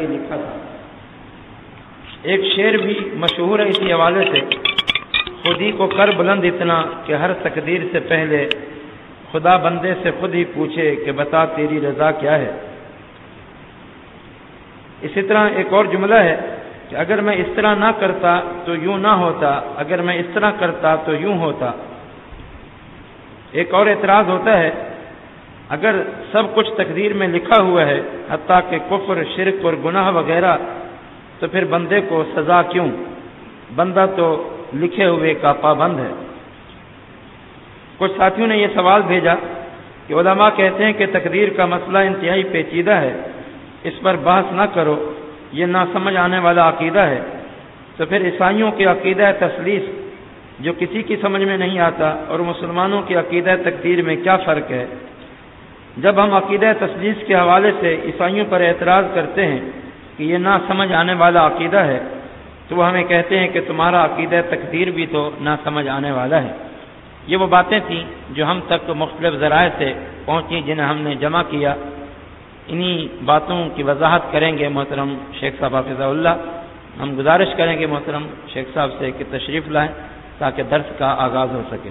ہی لکھا تھا۔ ایک شعر بھی مشہور ہے اسی حوالے سے۔ خودی کو کر بلند اتنا کہ ہر تقدیر سے پہلے خدا بندے سے خود ہی پوچھے کہ بتا تیری رضا کیا ہے۔ اسی طرح ایک اور جملہ ہے کہ اگر میں اس طرح نہ کرتا تو یوں نہ ہوتا، اگر میں اس طرح کرتا تو یوں ہوتا۔ ایک اور اعتراض ہوتا ہے اگر سب کچھ تقدیر میں لکھا ہوا ہے، حتیٰ کہ کفر، شرک اور گناہ وغیرہ، تو پھر بندے کو سزا کیوں؟ بندہ تو لکھے ہوئے کا پابند ہے۔ کچھ ساتھیوں نے یہ سوال بھیجا کہ علماء کہتے ہیں کہ تقدیر کا مسئلہ انتہائی پیچیدہ ہے۔ اس پر بحث نہ کرو، یہ نہ سمجھ آنے والا عقیدہ ہے۔ تو پھر عیسائیوں کے عقیدہ تسلیس، جو کسی کی سمجھ میں نہیں آتا، اور مسلمانوں کی عقیدہ تقدیر میں کیا فرق ہے؟ جب ہم عقیدہ تسلیس کے حوالے سے عیسائیوں پر اعتراض کرتے ہیں کہ یہ نہ سمجھ آنے والا عقیدہ ہے، تو وہ ہمیں کہتے ہیں کہ تمہارا عقیدہ تقدیر بھی تو نہ سمجھ آنے والا ہے۔ یہ وہ باتیں تھیں جو ہم تک مختلف ذرائع سے پہنچی جنہیں ہم نے جمع کیا۔ انہی باتوں کی وضاحت کریں گے محترم شیخ صاحب حافظ اللہ۔ ہم گزارش کریں گے محترم شیخ صاحب سے کہ تشریف لائیں تاکہ درس کا آغاز ہو سکے۔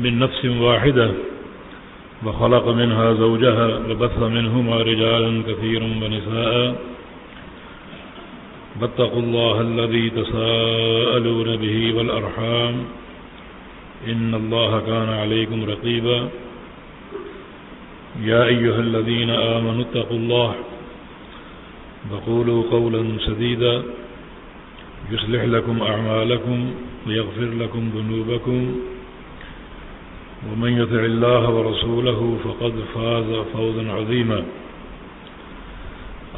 من نفس واحدة وخلق منها زوجها وبث منهما رجالا كثيرا ونساء. واتقوا الله الذي تساءلون به والأرحام. إن الله كان عليكم رقيبا. يا أيها الذين آمنوا اتقوا الله وقولوا قولا سديدا. يصلح لكم أعمالكم ويغفر لكم ذنوبكم. ومن يطع الله ورسوله فقد فاز فوزا عظيما.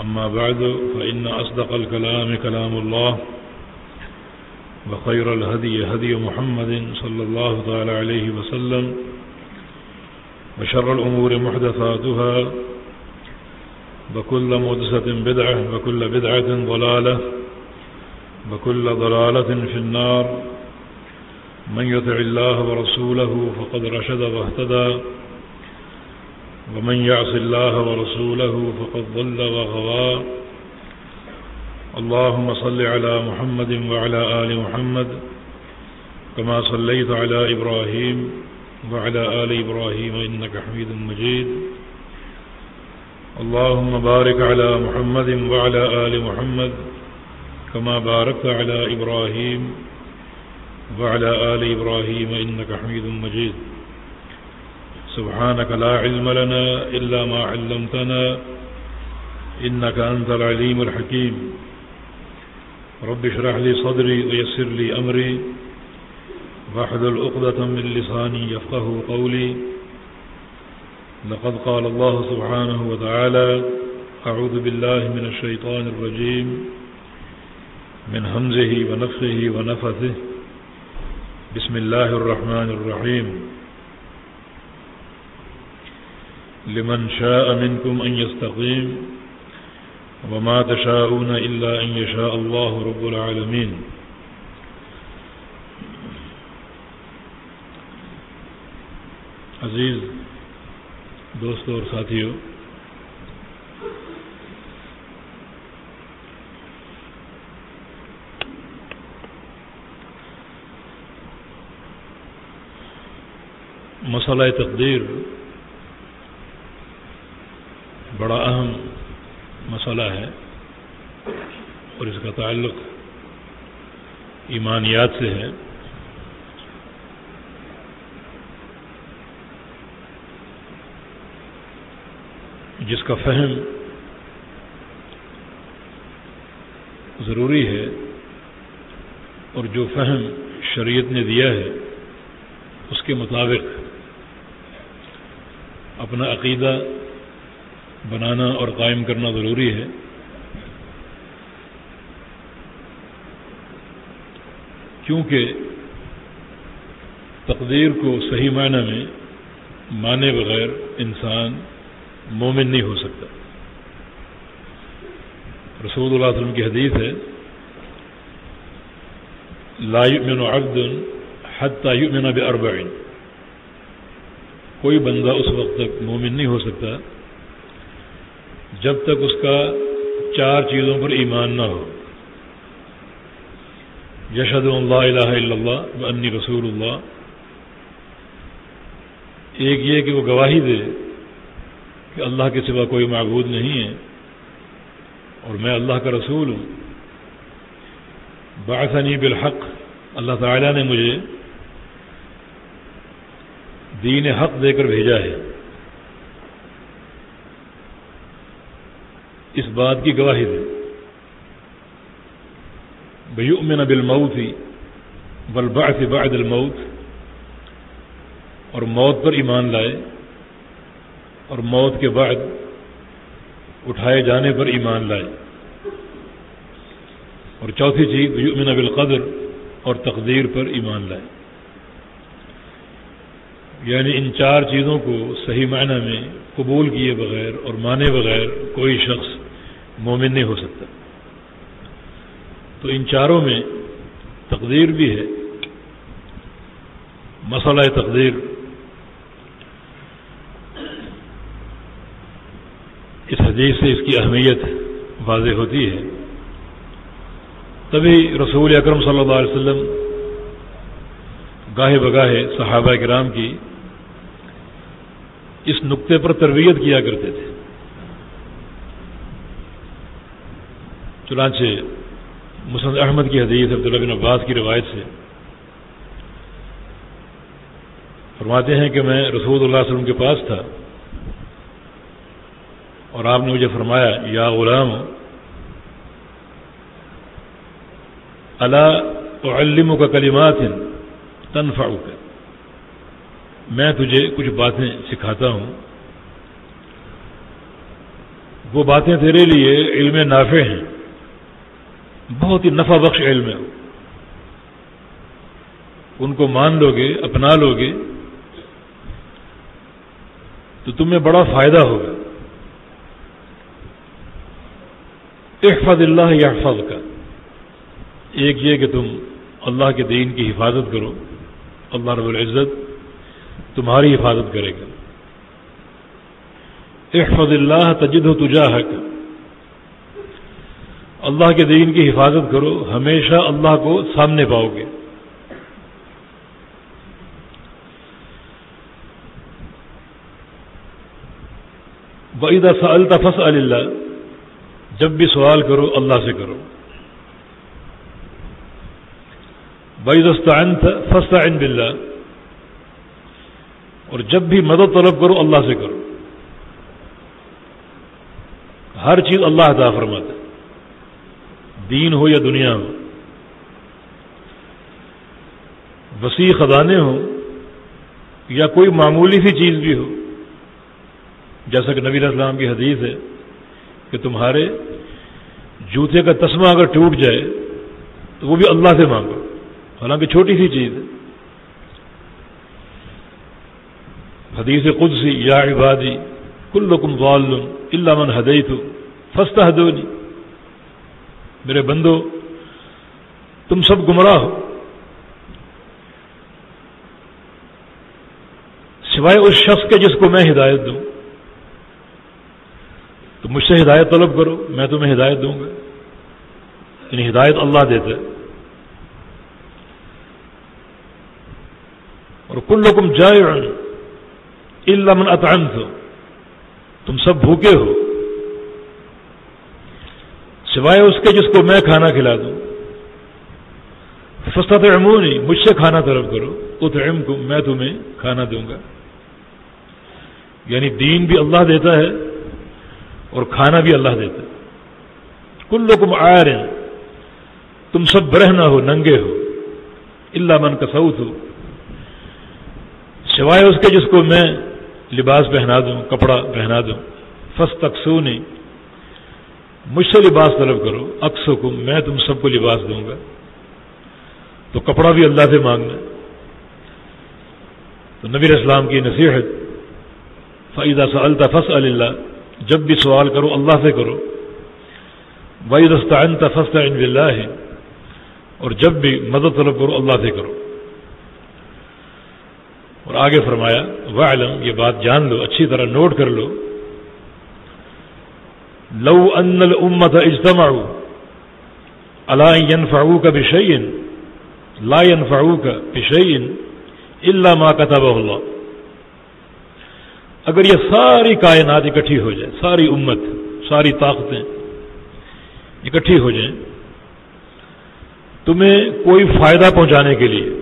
أما بعد، فإن أصدق الكلام كلام الله، وخير الهدي هدي محمد صلى الله تعالى عليه وسلم، وشر الأمور محدثاتها، وكل مدسة بدعة، وكل بدعة ضلالة، وكل ضلالة في النار. من يطع الله ورسوله فقد رشد واهتدى. ومن يعص الله ورسوله فقد ضل وغوى. اللهم صل على محمد وعلى آل محمد كما صليت على إبراهيم وعلى آل إبراهيم إنك حميد مجيد. اللهم بارك على محمد وعلى آل محمد كما باركت على إبراهيم وعلى آل إبراهيم إنك حميد مجيد. سبحانك لا علم لنا إلا ما علمتنا إنك أنت العليم الحكيم. رب اشرح لي صدري ويسر لي أمري. واحلل عقدة من لساني يفقه قولي. لقد قال الله سبحانه وتعالى أعوذ بالله من الشيطان الرجيم. من همزه ونفخه ونفثه. بسم الله الرحمن الرحيم لمن شاء منكم أن يستقيم وما تشاءون إلا أن يشاء الله رب العالمين عزیز دوستوں اور ساتھیوں مسئلہ تقدیر بڑا اہم مسئلہ ہے اور اس کا تعلق ایمانیات سے ہے۔ جس کا فہم ضروری ہے اور جو فہم شریعت نے دیا ہے اس کے مطابق اپنا عقیدہ بنانا اور قائم کرنا ضروری ہے۔ کیونکہ تقدیر کو صحیح معنی میں مانے بغیر انسان مومن نہیں ہو سکتا۔ رسول اللہ علیہ وسلم کی حدیث ہے، لا یؤمن عبد حتی یؤمن باربعین کوئی بندہ اس وقت تک مومن نہیں ہو سکتا جب تک اس کا چار چیزوں پر ایمان نہ ہو۔ یشد اللہ الہ الا اللہ انی رسول اللہ۔ ایک یہ کہ وہ گواہی دے کہ اللہ کے سوا کوئی معبود نہیں ہے اور میں اللہ کا رسول ہوں۔ باثنی بالحق، اللہ تعالیٰ نے مجھے دین حق دے کر بھیجا ہے۔ اس بات کی گواہی دے۔ بھئی بالموت ہی بلباث بعد الموت۔ اور موت پر ایمان لائے اور موت کے بعد اٹھائے جانے پر ایمان لائے۔ اور چوتھی چیز یؤمن بالقدر اور تقدیر پر ایمان لائے۔ یعنی ان چار چیزوں کو صحیح معنی میں قبول کیے بغیر اور مانے بغیر کوئی شخص مومن نہیں ہو سکتا۔ تو ان چاروں میں تقدیر بھی ہے۔ مسئلہ تقدیر۔ اس حدیث سے اس کی اہمیت واضح ہوتی ہے۔ تبھی رسول اکرم صلی اللہ علیہ وسلم گاہے بگاہے صحابہ کرام کی اس نقطے پر تربیت کیا کرتے تھے۔ چنانچہ مسند احمد کی حدیث عبداللہ بن عباس کی روایت سے فرماتے ہیں کہ میں رسول اللہ علیہ وسلم کے پاس تھا اور آپ نے مجھے فرمایا، یا غلام اللہ علم کا کلمات تنفع کا میں تجھے کچھ باتیں سکھاتا ہوں۔ وہ باتیں تیرے لیے علم نافع ہیں۔ بہت ہی نفع بخش علم ہے۔ ان کو مان لو گے اپنا لو گے تو تمہیں بڑا فائدہ ہوگا۔ احفظ اللہ یحفظ کا ایک یہ کہ تم اللہ کے دین کی حفاظت کرو۔ اللہ رب العزت تمہاری حفاظت کرے گا۔ احفظ اللہ تجد و اللہ کے دین کی حفاظت کرو، ہمیشہ اللہ کو سامنے پاؤ گے۔ بعید الطفس اللہ جب بھی سوال کرو، اللہ سے کرو۔ بعید استعنت فسعن بلّہ اور جب بھی مدد طلب کرو، اللہ سے کرو۔ ہر چیز اللہ عطا فرماتا دین ہو یا دنیا ہو، وسیع خزانے ہوں یا کوئی معمولی سی چیز بھی ہو، جیسا کہ نبی اسلام کی حدیث ہے کہ تمہارے جوتے کا تسمہ اگر ٹوٹ جائے تو وہ بھی اللہ سے مانگو۔ حالانکہ چھوٹی سی چیز ہے۔ حدیث قدسی، یا عبادی کل کم ضالم اللہ من ہدئی فستا ہدونی میرے بندو، تم سب گمراہ ہو۔ سوائے اس شخص کے جس کو میں ہدایت دوں۔ تو مجھ سے ہدایت طلب کرو، میں تمہیں ہدایت دوں گا۔ یعنی ہدایت اللہ دیتا ہے۔ اور کل حکم جائے اللہ من اطعمت. تم سب بھوکے ہو. سوائے اس کے جس کو میں کھانا کھلا دوں. فسط عمونی مجھ سے کھانا طلب کرو. اتعم کو میں تمہیں کھانا دوں گا. یعنی دین بھی اللہ دیتا ہے اور کھانا بھی اللہ دیتا ہے. کل لوگ آئر ہیں تم سب برہنا ہو، ننگے ہو. اللہ من کا ہو سوائے اس کے جس کو میں لباس پہنا دوں، کپڑا پہنا دوں۔ فس تقسو نہیں مجھ سے لباس طلب کرو اکثر کو میں تم سب کو لباس دوں گا۔ تو کپڑا بھی اللہ سے مانگنا۔ تو نبی اسلام کی نصیحت فعیدہ سا الطفس اللہ جب بھی سوال کرو، اللہ سے کرو۔ وعید استعین تفس ان بلّہ ہے اور جب بھی مدد طلب کرو، اللہ سے کرو۔ اور آگے فرمایا وہ علم یہ بات جان لو، اچھی طرح نوٹ کر لو۔ لو ان الامت اجتماع اللہ ينفعوك کا بشعین لا ينفعوك کا بشعین اللہ ماں كتبه اللہ۔ اگر یہ ساری کائنات اکٹھی ہو جائے، ساری امت، ساری طاقتیں اکٹھی ہو جائیں، تمہیں کوئی فائدہ پہنچانے کے لیے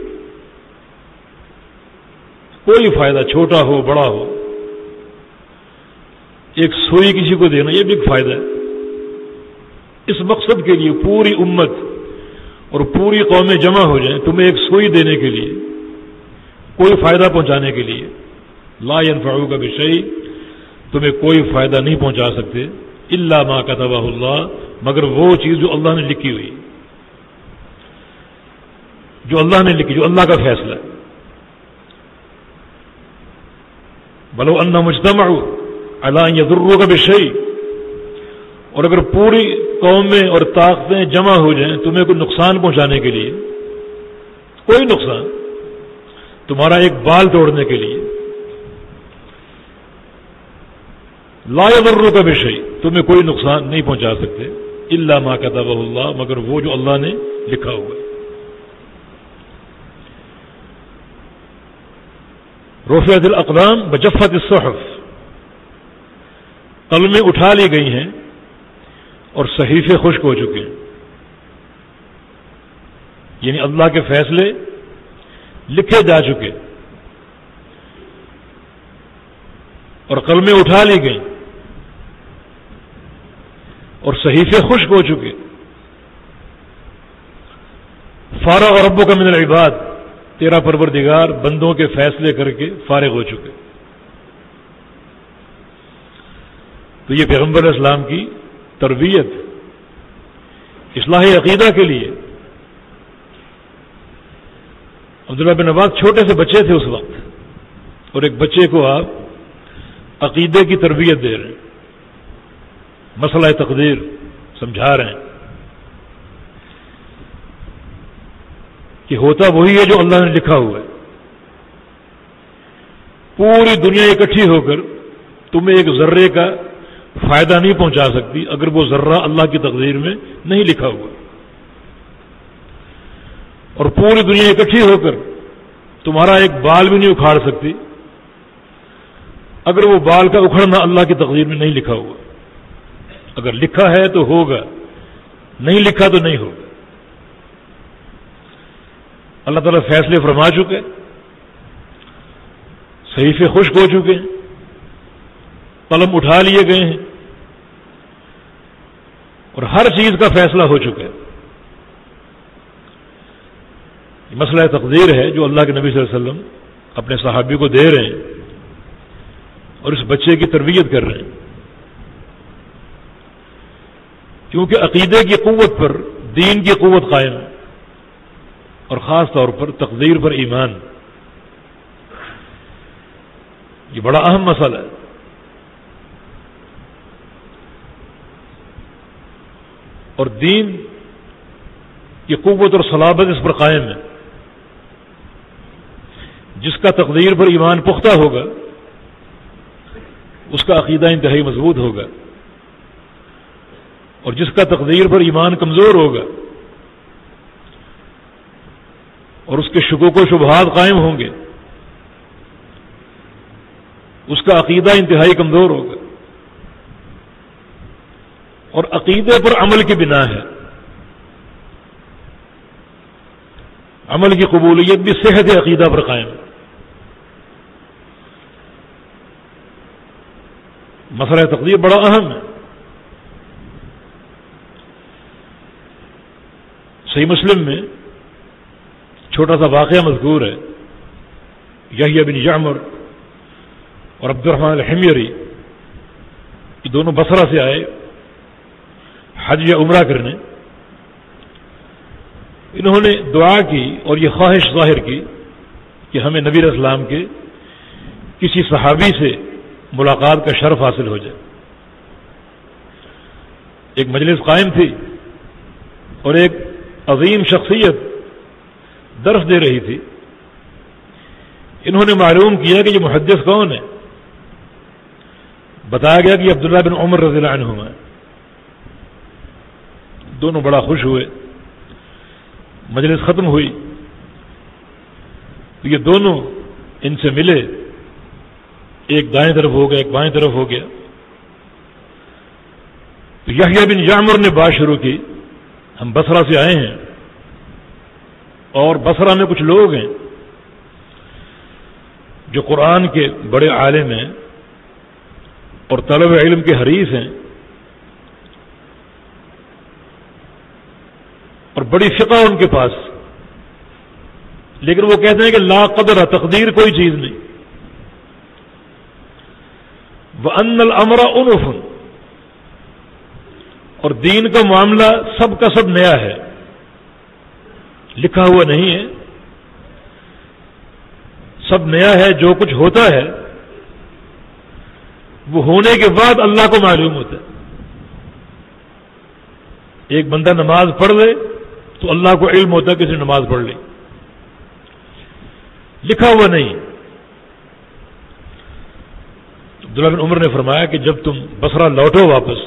کوئی فائدہ چھوٹا ہو، بڑا ہو۔ ایک سوئی کسی کو دینا، یہ بھی ایک فائدہ ہے۔ اس مقصد کے لیے پوری امت اور پوری قومیں جمع ہو جائیں تمہیں ایک سوئی دینے کے لیے، کوئی فائدہ پہنچانے کے لیے۔ لا ينفعو کا بھی تمہیں کوئی فائدہ نہیں پہنچا سکتے۔ اللہ ما کتبہ اللہ، مگر وہ چیز جو اللہ نے لکھی ہوئی۔ جو اللہ نے لکھی، جو اللہ کا فیصلہ ہے۔ بلو اللہ مجتمع اللہ یدرو کا بھی اور اگر پوری قومیں اور طاقتیں جمع ہو جائیں تمہیں کوئی نقصان پہنچانے کے لیے، کوئی نقصان، تمہارا ایک بال توڑنے کے لیے، لا یدرو کا بھی تمہیں کوئی نقصان نہیں پہنچا سکتے اللہ ما کتب اللہ مگر وہ جو اللہ نے لکھا ہوا ہے۔ رفعت الاقلام بجفت الصحف۔ قلمیں اٹھا لی گئی ہیں اور صحیفے خشک ہو چکے ہیں۔ یعنی اللہ کے فیصلے لکھے جا چکے۔ اور قلمیں اٹھا لی گئیں۔ اور صحیفے خشک ہو چکے۔ فارغ اور ابو کا من العباد۔ تیرا پروردگار بندوں کے فیصلے کر کے فارغ ہو چکے۔ تو یہ پیغمبر اسلام کی تربیت، اصلاح عقیدہ کے لیے۔ عبداللہ بن نواز چھوٹے سے بچے تھے اس وقت، اور ایک بچے کو آپ عقیدے کی تربیت دے رہے ہیں، مسئلہ تقدیر سمجھا رہے ہیں۔ کہ ہوتا وہی ہے جو اللہ نے لکھا ہوا ہے۔ پوری دنیا اکٹھی ہو کر تمہیں ایک ذرے کا فائدہ نہیں پہنچا سکتی اگر وہ ذرہ اللہ کی تقدیر میں نہیں لکھا ہوا۔ اور پوری دنیا اکٹھی ہو کر تمہارا ایک بال بھی نہیں اکھاڑ سکتی اگر وہ بال کا اکھڑنا اللہ کی تقدیر میں نہیں لکھا ہوا۔ اگر لکھا ہے تو ہوگا، نہیں لکھا تو نہیں ہوگا۔ اللہ تعالیٰ فیصلے فرما چکے صحیح خشک ہو چکے ہیں، قلم اٹھا لیے گئے ہیں، اور ہر چیز کا فیصلہ ہو چکا ہے۔ مسئلہ تقدیر ہے جو اللہ کے نبی صلی اللہ علیہ وسلم اپنے صحابی کو دے رہے ہیں اور اس بچے کی تربیت کر رہے ہیں۔ کیونکہ عقیدے کی قوت پر دین کی قوت قائم ہے۔ اور خاص طور پر تقدیر پر ایمان. یہ بڑا اہم مسئلہ ہے. اور دین کی قوت اور صلابت اس پر قائم ہے. جس کا تقدیر پر ایمان پختہ ہوگا، اس کا عقیدہ انتہائی مضبوط ہوگا. اور جس کا تقدیر پر ایمان کمزور ہوگا اور اس کے شکوک و شبہات قائم ہوں گے۔ اس کا عقیدہ انتہائی کمزور ہوگا۔ اور عقیدے پر عمل کی بنا ہے۔ عمل کی قبولیت بھی صحت عقیدہ پر قائم۔ ہے مسئلہ تقدیر بڑا اہم ہے۔ صحیح مسلم میں چھوٹا سا واقعہ مذکور ہے۔ یہی بن جعمر اور عبد الرحمان الحمیری یہ دونوں بسرا سے آئے، حج یا عمرہ کرنے۔ انہوں نے دعا کی اور یہ خواہش ظاہر کی کہ ہمیں نبی اسلام کے کسی صحابی سے ملاقات کا شرف حاصل ہو جائے۔ ایک مجلس قائم تھی اور ایک عظیم شخصیت درس دے رہی تھی۔ انہوں نے معلوم کیا کہ یہ محدث کون ہے۔ بتایا گیا کہ عبداللہ بن عمر رضی اللہ عنہ دونوں بڑا خوش ہوئے۔ مجلس ختم ہوئی۔ تو یہ دونوں ان سے ملے۔ ایک دائیں طرف ہو گیا ایک بائیں طرف ہو گیا تو یحییٰ بن یامر نے بات شروع کی۔ ہم بسرا سے آئے ہیں۔ اور بسرا میں کچھ لوگ ہیں جو قرآن کے بڑے عالم ہیں اور طلب علم کے حریث ہیں اور بڑی فقہ ان کے پاس لیکن وہ کہتے ہیں کہ لا قدر، تقدیر کوئی چیز نہیں۔ وہ ان المرا انفن اور دین کا معاملہ سب کا سب نیا ہے۔ لکھا ہوا نہیں ہے۔ سب نیا ہے، جو کچھ ہوتا ہے، وہ ہونے کے بعد اللہ کو معلوم ہوتا ہے۔ ایک بندہ نماز پڑھ لے تو اللہ کو علم ہوتا ہے کسی نماز پڑھ لی۔ لکھا ہوا نہیں عبداللہ بن عمر نے فرمایا کہ جب تم بسرا لوٹو واپس،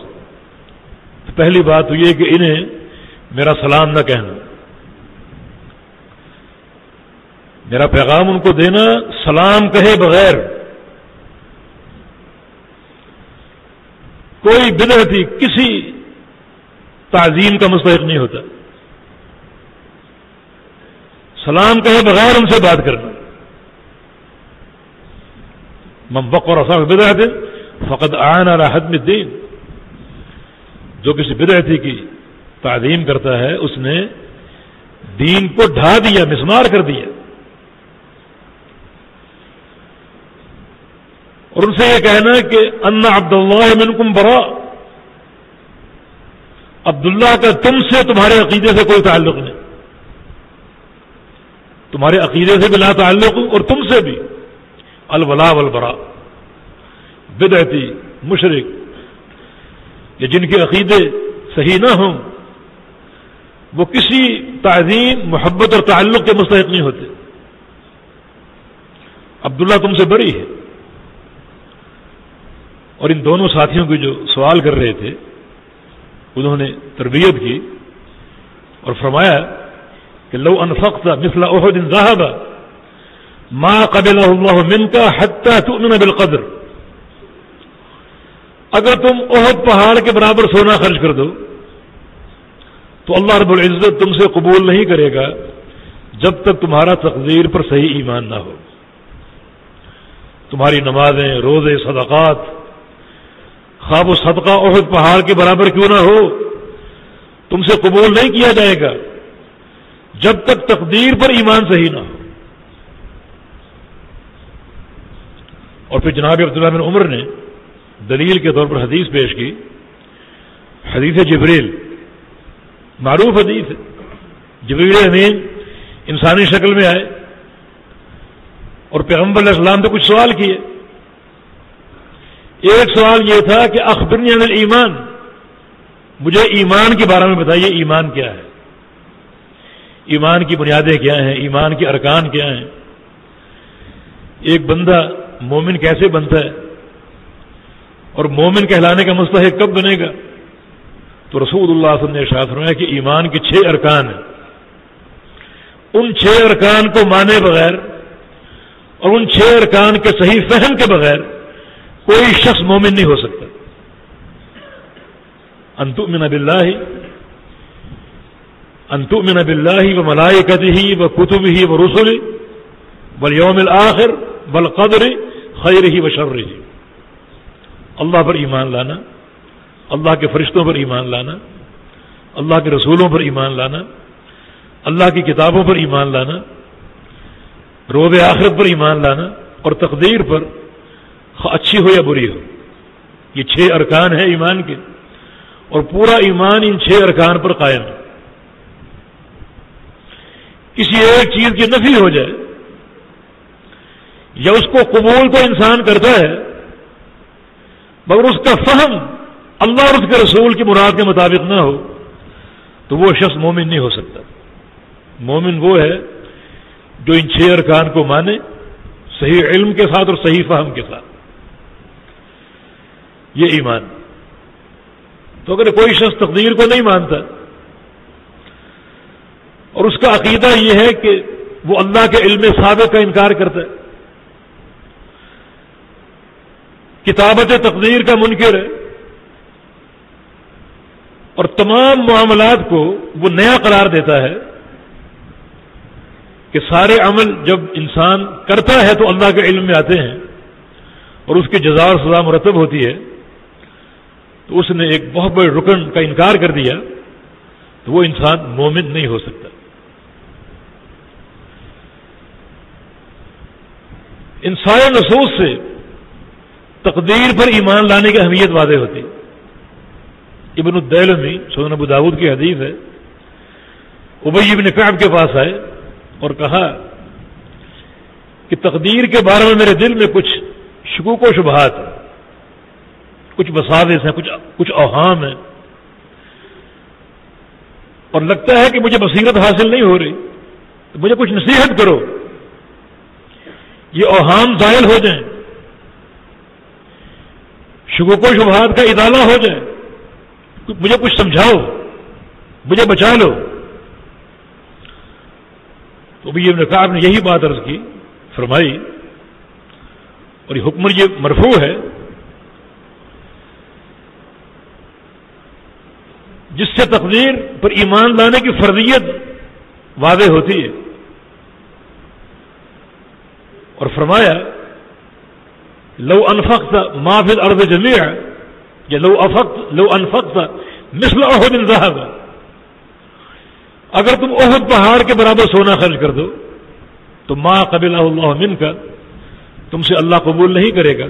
تو پہلی بات تو یہ کہ انہیں میرا سلام نہ کہنا۔ میرا پیغام ان کو دینا سلام کہے بغیر۔ کوئی بدرتی کسی تعظیم کا مستحق نہیں ہوتا۔ سلام کہے بغیر ان سے بات کرنا۔ ممبق اور اصل بدرت فقط آئین راحت میں دین جو کسی بدرتی کی تعظیم کرتا ہے، اس نے دین کو ڈھا دیا، مسمار کر دیا۔ اور ان سے یہ کہنا کہ انا عبد اللہ منکم برا عبداللہ کا تم سے تمہارے عقیدے سے کوئی تعلق نہیں. تمہارے عقیدے سے بھی لا تعلق اور تم سے بھی. الولا والبرا بدعتی مشرق یا جن کے عقیدے صحیح نہ ہوں، وہ کسی تعظیم، محبت اور تعلق کے مستحق نہیں ہوتے. عبداللہ تم سے بڑی ہے. اور ان دونوں ساتھیوں کو جو سوال کر رہے تھے، انہوں نے تربیت کی اور فرمایا کہ لو انفقت مثل احد ذهب ما قبل الله منك حتى تؤمن بالقدر. اگر تم عہد پہاڑ کے برابر سونا خرچ کر دو، تو اللہ رب العزت تم سے قبول نہیں کرے گا جب تک تمہارا تقدیر پر صحیح ایمان نہ ہو۔ تمہاری نمازیں، روزے، صدقات خواب و صدقہ عہد پہاڑ کے برابر کیوں نہ ہو؟ تم سے قبول نہیں کیا جائے گا جب تک تقدیر پر ایمان صحیح نہ ہو۔ اور پھر جناب عبداللہ بن عمر نے دلیل کے طور پر حدیث پیش کی۔ حدیث جبریل، معروف حدیث جبریل امین انسانی شکل میں آئے۔ اور پیغمبر علیہ السلام نے کچھ سوال کیے۔ ایک سوال یہ تھا کہ اخبرنی عن ایمان مجھے ایمان کے بارے میں بتائیے، ایمان کیا ہے؟ ایمان کی بنیادیں کیا ہیں؟ ایمان کے ارکان کیا ہیں؟ ایک بندہ مومن کیسے بنتا ہے؟ اور مومن کہلانے کا مستحق کب بنے گا؟ تو رسول اللہ صلی اللہ علیہ وسلم نے فرمایا کہ ایمان کے چھ ارکان ہیں۔ ان چھ ارکان کو مانے بغیر اور ان چھ ارکان کے صحیح فہم کے بغیر کوئی شخص مومن نہیں ہو سکتا۔ انتو من بلّہ انتو من بلّہ و ملائی ہی و کتب ہی و رسول بل یوم الآخر بل قدر خیر ہی و شر ہی اللہ پر ایمان لانا، اللہ کے فرشتوں پر ایمان لانا، اللہ کے رسولوں پر ایمان لانا، اللہ کی کتابوں پر ایمان لانا روب آخرت پر ایمان لانا اور تقدیر پر اچھی ہو یا بری ہو؟ یہ چھ ارکان ہیں ایمان کے، اور پورا ایمان ان چھ ارکان پر قائم۔ ہے کسی ایک چیز کی نفی ہو جائے یا اس کو قبول تو انسان کرتا ہے، مگر اس کا فہم اللہ اور اس کے رسول کی مراد کے مطابق نہ ہو، تو وہ شخص مومن نہیں ہو سکتا۔ مومن وہ ہے جو ان چھ ارکان کو مانے، صحیح علم کے ساتھ اور صحیح فہم کے ساتھ۔ یہ ایمان۔ تو اگر کوئی شخص تقدیر کو نہیں مانتا، اور اس کا عقیدہ یہ ہے کہ وہ اللہ کے علم سابق کا انکار کرتا ہے۔ کتابت تقدیر کا منکر ہے۔ اور تمام معاملات کو وہ نیا قرار دیتا ہے کہ سارے عمل جب انسان کرتا ہے تو اللہ کے علم میں آتے ہیں اور اس کی جزا اور سزا مرتب ہوتی ہے۔ تو اس نے ایک بہت بڑے رکن کا انکار کر دیا تو وہ انسان مومن نہیں ہو سکتا۔ ان سارے نصوص سے تقدیر پر ایمان لانے کی اہمیت واضح ہوتی۔ ابن الدیلمی سون ابو داود کی حدیث ہے۔ ابئی ابن کعب کے پاس آئے اور کہا کہ تقدیر کے بارے میں میرے دل میں کچھ شکوک و شبہات ہیں۔ کچھ مساوس ہیں، کچھ کچھ اوہام ہیں۔ اور لگتا ہے کہ مجھے بصیرت حاصل نہیں ہو رہی۔ تو مجھے کچھ نصیحت کرو۔ یہ اوہام ظاہر ہو جائیں۔ شکوک و شبہات کا ادالہ ہو جائے مجھے کچھ سمجھاؤ۔ مجھے بچا لو۔ تو بھی یہ نقاب نے یہی بات عرض کی، فرمائی، اور یہ حکمر یہ مرفوع ہے۔ جس سے تقدیر پر ایمان لانے کی فرضیت واضح ہوتی ہے۔ اور فرمایا، لو انفقت ما فی الارض جميعا یا لو افقت، لو انفقت مثل احد ذهب اگر تم احد پہاڑ کے برابر سونا خرچ کر دو، تو ما قبل اللہ من کا تم سے اللہ قبول نہیں کرے گا۔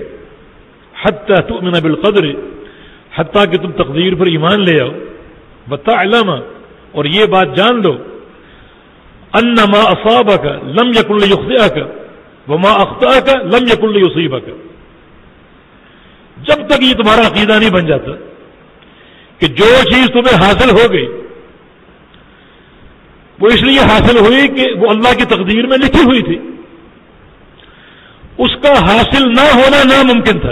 حتى تؤمن بالقدر، حتیٰ کہ تم تقدیر پر ایمان لے آؤ۔ بتا اور یہ بات جان لو ان ما کا لم یقل یقیا کا وہ ماں اختہ کا لم یقل یوسیبہ کا جب تک یہ تمہارا عقیدہ نہیں بن جاتا کہ جو چیز تمہیں حاصل ہو گئی، وہ اس لیے حاصل ہوئی کہ وہ اللہ کی تقدیر میں لکھی ہوئی تھی۔ اس کا حاصل نہ ہونا ناممکن تھا،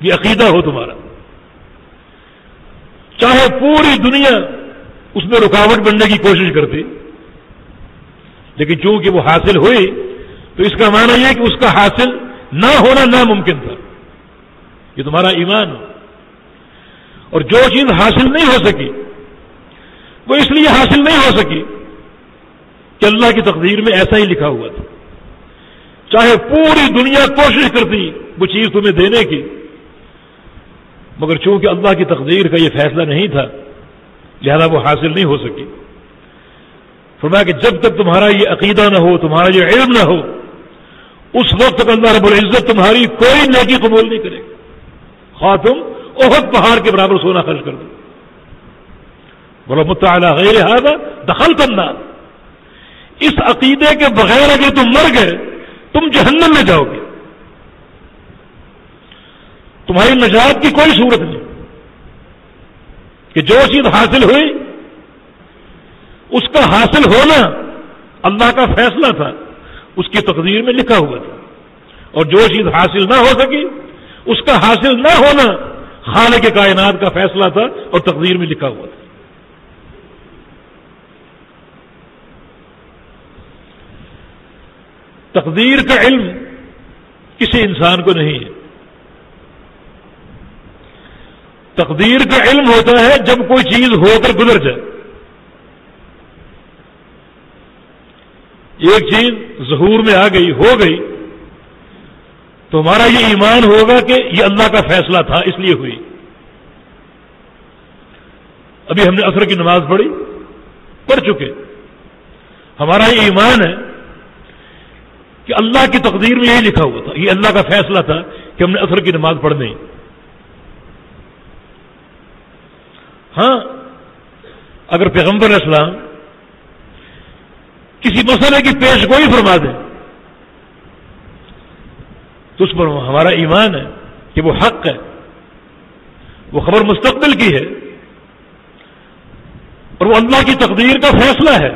یہ عقیدہ ہو تمہارا۔ چاہے پوری دنیا اس میں رکاوٹ بننے کی کوشش کرتی لیکن چونکہ وہ حاصل ہوئی تو اس کا معنی یہ کہ اس کا حاصل نہ ہونا ناممکن تھا۔ یہ تمہارا ایمان ہو اور جو چیز حاصل نہیں ہو سکی، وہ اس لیے حاصل نہیں ہو سکی کہ اللہ کی تقدیر میں ایسا ہی لکھا ہوا تھا۔ چاہے پوری دنیا کوشش کرتی وہ چیز تمہیں دینے کی مگر چونکہ اللہ کی تقدیر کا یہ فیصلہ نہیں تھا، لہذا وہ حاصل نہیں ہو سکی۔ فرمایا کہ جب تک تمہارا یہ عقیدہ نہ ہو، تمہارا یہ علم نہ ہو، اس وقت تک اللہ رب العزت تمہاری کوئی نیکی قبول نہیں کرے گا۔ خواہ تم پہاڑ کے برابر سونا خرچ کر دو۔ بولو مطالعہ غیر ہاضا دخل کرنا اس عقیدے کے بغیر اگر تم مر گئے، تم جہنم میں جاؤ گے۔ تمہاری نجات کی کوئی صورت نہیں۔ کہ جو چیز حاصل ہوئی، اس کا حاصل ہونا اللہ کا فیصلہ تھا، اس کی تقدیر میں لکھا ہوا تھا۔ اور جو چیز حاصل نہ ہو سکی، اس کا حاصل نہ ہونا خالق کے کائنات کا فیصلہ تھا اور تقدیر میں لکھا ہوا تھا۔ تقدیر کا علم کسی انسان کو نہیں ہے۔ تقدیر کا علم ہوتا ہے جب کوئی چیز ہو کر گزر جائے۔ ایک چیز ظہور میں آ گئی، ہو گئی۔ تو ہمارا یہ ایمان ہوگا کہ یہ اللہ کا فیصلہ تھا، اس لیے ہوئی۔ ابھی ہم نے اثر کی نماز پڑھی، پڑھ چکے۔ ہمارا یہ ایمان ہے کہ اللہ کی تقدیر میں یہی لکھا ہوا تھا، یہ اللہ کا فیصلہ تھا کہ ہم نے اثر کی نماز پڑھنی۔ ہاں اگر پیغمبر اسلام کسی مسئلے کی پیش گوئی فرما دیں تو اس پر ہمارا ایمان ہے کہ وہ حق ہے، وہ خبر مستقبل کی ہے، اور وہ اللہ کی تقدیر کا فیصلہ ہے،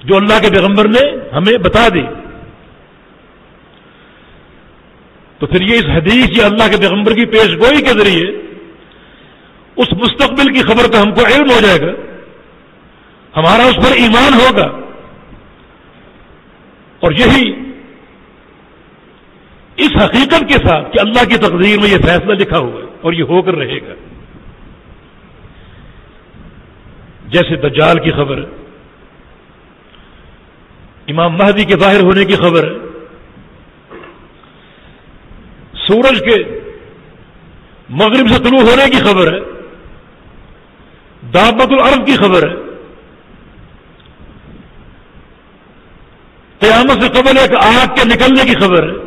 جو اللہ کے پیغمبر نے ہمیں بتا دی۔ تو پھر یہ اس حدیث یا اللہ کے پیغمبر کی پیش گوئی کے ذریعے اس مستقبل کی خبر کا ہم کو علم ہو جائے گا ہمارا اس پر ایمان ہوگا اور یہی اس حقیقت کے ساتھ کہ اللہ کی تقدیر میں یہ فیصلہ لکھا ہوا ہے اور یہ ہو کر رہے گا۔ جیسے دجال کی خبر، امام مہدی کے ظاہر ہونے کی خبر ہے سورج کے مغرب سے طلوع ہونے کی خبر ہے دعوت العرب کی خبر ہے۔ قیامت سے قبل ایک آگ کے نکلنے کی خبر ہے۔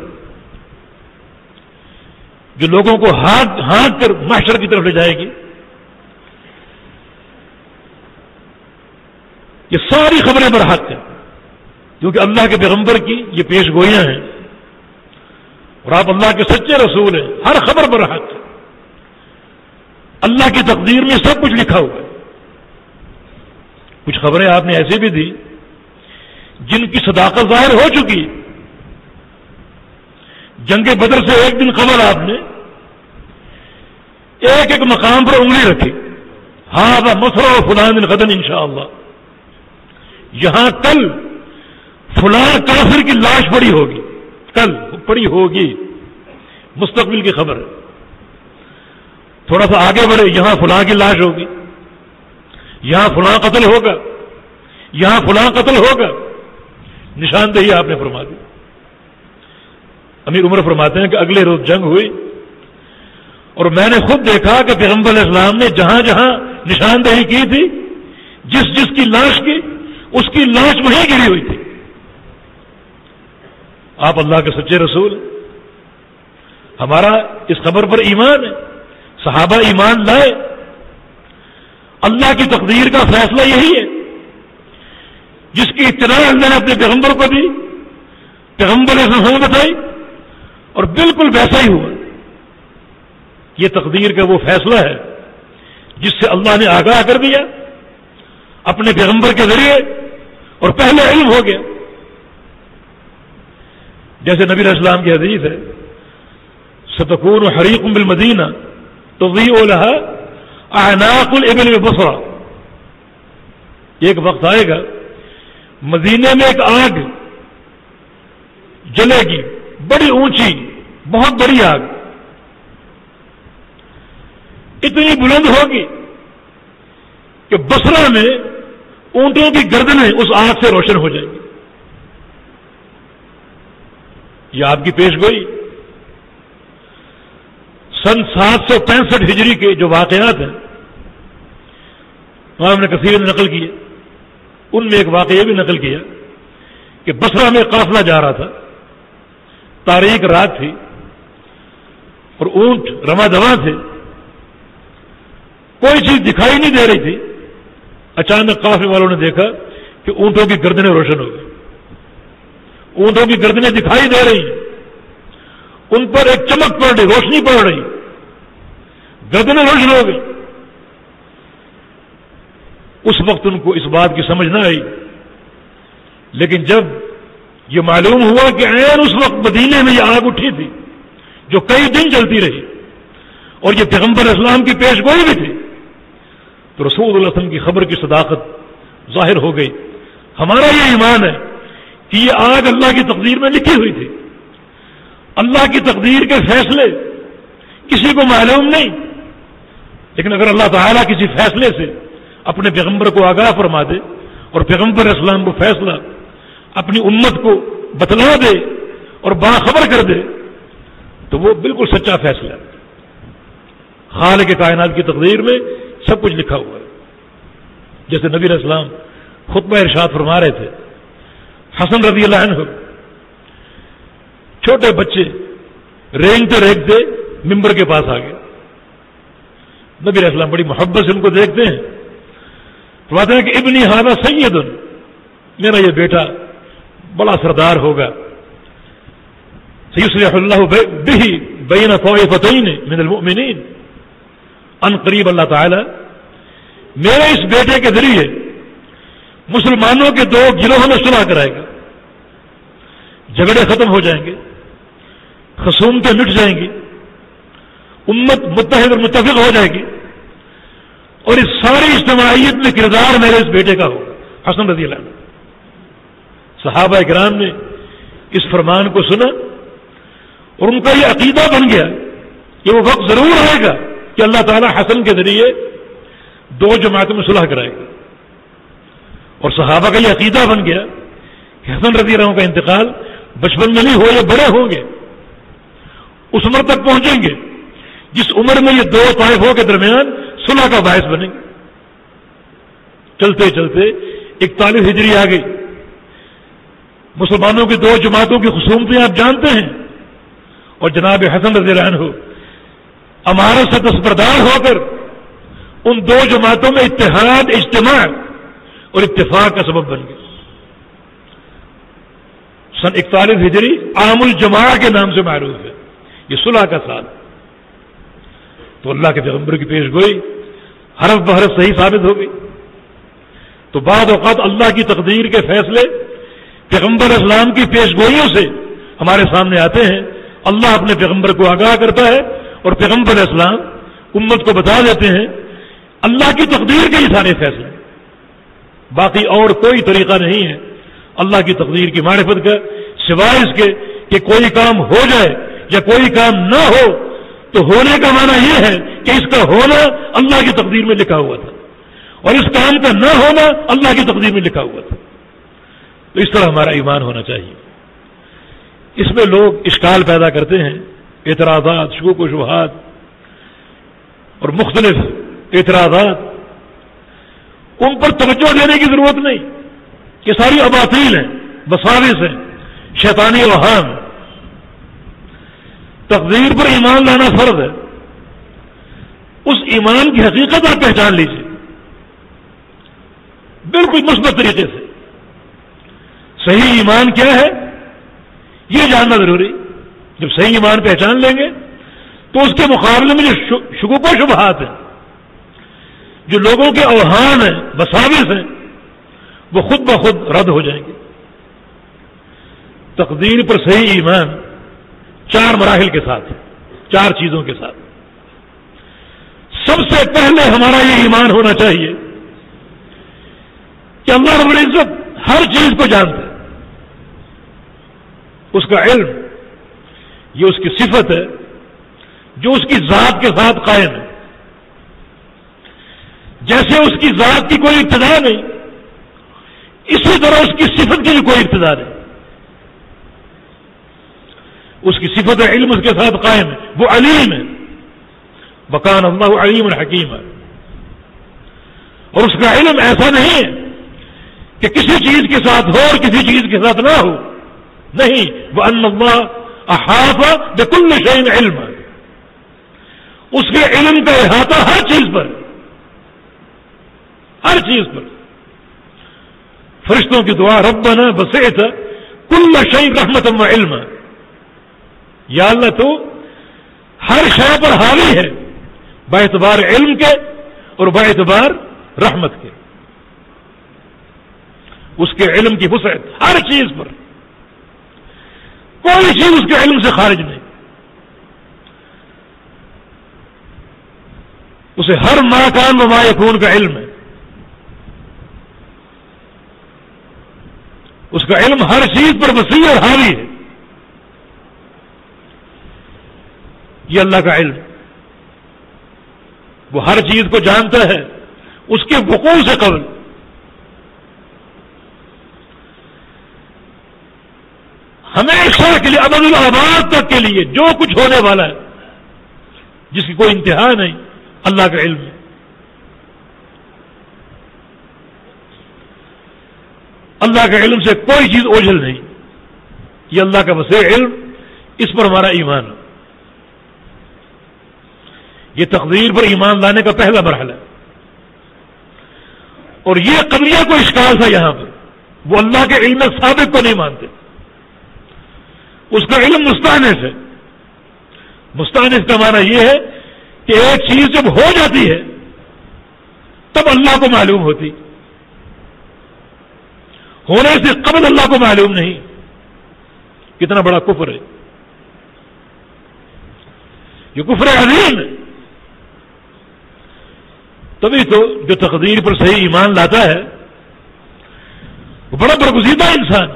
جو لوگوں کو ہاتھ ہانک کر معاشر کی طرف لے جائے گی۔ یہ ساری خبریں برحق ہیں۔ کیونکہ اللہ کے پیغمبر کی یہ پیش گوئیاں ہیں۔ اور آپ اللہ کے سچے رسول ہیں۔ ہر خبر برحق ہے۔ اللہ کی تقدیر میں سب کچھ لکھا ہوا ہے۔ کچھ خبریں آپ نے ایسے بھی دی جن کی صداقت ظاہر ہو چکی۔ جنگ بدر سے ایک دن قبل آپ نے ایک ایک مقام پر انگلی رکھی۔ ہاں مسرا فلان دن قدن انشاءاللہ۔ یہاں کل فلاں کافر کی لاش پڑی ہوگی۔ کل پڑی ہوگی۔ مستقبل کی خبر تھوڑا سا آگے بڑھے، یہاں فلاں کی لاش ہوگی۔ یہاں فلاں قتل ہوگا، یہاں فلاں قتل ہوگا۔ نشاندہی آپ نے فرما دی۔ امیر عمر فرماتے ہیں کہ اگلے روز جنگ ہوئی اور میں نے خود دیکھا کہ پیغمبر اسلام نے جہاں جہاں نشاندہی کی تھی، جس جس کی لاش کی، اس کی لاش وہیں گری ہوئی تھی۔ آپ اللہ کے سچے رسول ہمارا اس خبر پر ایمان ہے۔ صحابہ ایمان لائے۔ اللہ کی تقدیر کا فیصلہ یہی ہے۔ جس کی اطلاع اللہ نے اپنے پیغمبر کو دی، پیغمبر نے سنسل بتائی اور بالکل ویسا ہی ہوا۔ یہ تقدیر کا وہ فیصلہ ہے جس سے اللہ نے آگاہ کر دیا، اپنے پیغمبر کے ذریعے، اور پہلے علم ہو گیا۔ جیسے نبی اسلام کی حدیث ہے ستکون حریق بالمدینہ تو وہی اولا اعناق الابل بسرا ایک وقت آئے گا مدینے میں ایک آگ جلے گی، بڑی اونچی، بہت بڑی آگ۔ اتنی بلند ہوگی کہ بسرا میں اونٹوں کی گردنیں اس آگ سے روشن ہو جائیں گی۔ یہ آپ کی پیش گوئی سن سات سو پینسٹھ ہجری کے جو واقعات ہیں وہاں ہم نے کثیر نقل کیے۔ ان میں ایک واقعہ بھی نقل کیا کہ بسرا میں قافلہ جا رہا تھا۔ تاریخ رات تھی اور اونٹ رما دوا تھے۔ کوئی چیز دکھائی نہیں دے رہی تھی۔ اچانک قافلے والوں نے دیکھا کہ اونٹوں کی گردنیں روشن ہو گئی اونٹوں کی گردنیں دکھائی دے رہی ہیں۔ ان پر ایک چمک پڑ رہی، روشنی پڑ رہی۔ گردنیں روشن ہو گئی۔ اس وقت ان کو اس بات کی سمجھ نہ آئی۔ لیکن جب یہ معلوم ہوا کہ عین اس وقت مدینے میں یہ آگ اٹھی تھی، جو کئی دن چلتی رہی، اور یہ پیغمبر اسلام کی پیش گوئی بھی تھی، تو رسول اللہ وسلم کی خبر کی صداقت ظاہر ہو گئی۔ ہمارا یہ ایمان ہے کہ یہ آگ اللہ کی تقدیر میں لکھی ہوئی تھی۔ اللہ کی تقدیر کے فیصلے، کسی کو معلوم نہیں۔ لیکن اگر اللہ تعالیٰ کسی فیصلے سے اپنے پیغمبر کو آگاہ فرما دے اور پیغمبر اسلام کو فیصلہ اپنی امت کو بتلا دے اور باخبر کر دے، تو وہ بالکل سچا فیصلہ ہے۔ خال کے کائنات کی تقدیر میں سب کچھ لکھا ہوا ہے۔ جیسے نبی اسلام خطبہ ارشاد فرما رہے تھے، حسن رضی اللہ عنہ چھوٹے بچے رینگتے رینگتے ممبر کے پاس آ گئے۔ نبی اسلام بڑی محبت سے ان کو دیکھتے ہیں۔ فرماتے ہیں کہ ابنی ہانا سید، میرا یہ بیٹا بڑا سردار ہوگا۔ سید اللہ بہی بین فتعین من المؤمنین۔ ان قریب اللہ تعالی، میرے اس بیٹے کے ذریعے مسلمانوں کے دو گروہوں میں سنا کرائے گا۔ جھگڑے ختم ہو جائیں گے۔ خصومتیں مٹ جائیں گی امت متحد اور متفق ہو جائے گی۔ اور اس ساری اجتماعیت میں کردار میرے اس بیٹے کا ہوگا، حسن رضی اللہ عنہ۔ صحابہ کرام نے اس فرمان کو سنا اور ان کا یہ عقیدہ بن گیا کہ وہ وقت ضرور آئے گا کہ اللہ تعالیٰ حسن کے ذریعے دو جماعتوں میں صلح کرائے گا۔ اور صحابہ کا یہ عقیدہ بن گیا کہ حسن رضی اللہ عنہ کا انتقال بچپن میں نہیں ہو یا بڑے ہوں گے اس عمر تک پہنچیں گے۔ جس عمر میں یہ دو طائفوں کے درمیان صلح کا باعث بنے گے۔ چلتے چلتے اکتالیس ہجری آ گئی۔ مسلمانوں کی دو جماعتوں کی خصومتیں آپ جانتے ہیں۔ اور جناب حسن رضی اللہ عنہ امارت سے دستبردار ہو کر ان دو جماعتوں میں اتحاد، اجتماع اور اتفاق کا سبب بن گئے۔ سن اکتالیس ہجری عام الجماع کے نام سے معروف ہے۔ یہ صلح کا سال تو اللہ کے پیغمبر کی پیش گوئی حرف بحرف صحیح ثابت ہو گئی۔ تو بعد اوقات اللہ کی تقدیر کے فیصلے پیغمبر اسلام کی پیش گوئیوں سے ہمارے سامنے آتے ہیں۔ اللہ اپنے پیغمبر کو آگاہ کرتا ہے اور پیغمبر اسلام امت کو بتا دیتے ہیں اللہ کی تقدیر کے ہی سارے فیصلے۔ باقی اور کوئی طریقہ نہیں ہے۔ اللہ کی تقدیر کی معرفت کا سوائے اس کے کہ کوئی کام ہو جائے یا کوئی کام نہ ہو تو ہونے کا معنی یہ ہے کہ اس کا ہونا اللہ کی تقدیر میں لکھا ہوا تھا اور اس کام کا نہ ہونا اللہ کی تقدیر میں لکھا ہوا تھا تو اس طرح ہمارا ایمان ہونا چاہیے۔ اس میں لوگ اشکال پیدا کرتے ہیں، اعتراضات، شکوک و شبہات اور مختلف اعتراضات۔ ان پر توجہ دینے کی ضرورت نہیں کہ ساری اباطیل ہیں بساوس ہیں، شیطانی وہان تقدیر پر ایمان لانا فرض ہے۔ اس ایمان کی حقیقت آپ پہچان لیجیے بالکل مثبت طریقے سے۔ صحیح ایمان کیا ہے؟ یہ جاننا ضروری۔ جب صحیح ایمان پہچان لیں گے، تو اس کے مقابلے میں جو شکوک و شبہات ہیں، جو لوگوں کے اوہان ہیں بساوس ہیں، وہ خود بخود رد ہو جائیں گے۔ تقدیر پر صحیح ایمان چار مراحل کے ساتھ، چار چیزوں کے ساتھ۔ سب سے پہلے ہمارا یہ ایمان ہونا چاہیے کہ اللہ رب العزت ہر چیز کو جانتا ہے۔ اس کا علم، یہ اس کی صفت ہے، جو اس کی ذات کے ساتھ قائم ہے۔ جیسے اس کی ذات کی کوئی ابتدا نہیں، اسی طرح اس کی صفت کی بھی کوئی ابتدا نہیں۔ اس کی صفت علم اس کے ساتھ قائم ہے۔ وہ علیم ہے۔ بکان اللہ علیم الحکیم ہے۔ اور اس کا علم ایسا نہیں ہے کہ کسی چیز کے ساتھ ہو اور کسی چیز کے ساتھ نہ ہو۔ نہیں وہ اللہ احاف بکل شعین علم اس کے علم کا احاطہ ہر چیز پر۔ ہر چیز پر۔ فرشتوں کی دعا رب بنا بسے کل شعین رحمت علم یا اللہ تو ہر شے پر حاوی ہے، با اعتبار علم کے اور با اعتبار رحمت کے۔ اس کے علم کی وسعت ہر چیز پر۔ کوئی چیز اس کے علم سے خارج نہیں۔ اسے ہر ماں کان و ما خون کا علم ہے۔ اس کا علم ہر چیز پر وسیع اور حاوی ہے۔ یہ اللہ کا علم وہ ہر چیز کو جانتا ہے اس کے وقوع سے قبل ہمیشہ کے لیے ابد الآباد تک کے لیے جو کچھ ہونے والا ہے، جس کی کوئی انتہا نہیں، اللہ کا علم ہے۔ اللہ کے علم سے کوئی چیز اوجھل نہیں۔ یہ اللہ کا وسیع علم، اس پر ہمارا ایمان ہے۔ یہ تقدیر پر ایمان لانے کا پہلا مرحلہ ہے۔ اور یہ قبلیہ کو اشکال تھا یہاں پر۔ وہ اللہ کے علم سابق کو نہیں مانتے۔ اس کا علم مستانس ہے۔ مستانس کا معنی یہ ہے کہ ایک چیز جب ہو جاتی ہے، تب اللہ کو معلوم ہوتی۔ ہونے سے قبل اللہ کو معلوم نہیں۔ کتنا بڑا کفر ہے۔ یہ کفر عظیم ہے۔ تبھی تو جو تقدیر پر صحیح ایمان لاتا ہے، وہ بڑا برگزیدہ انسان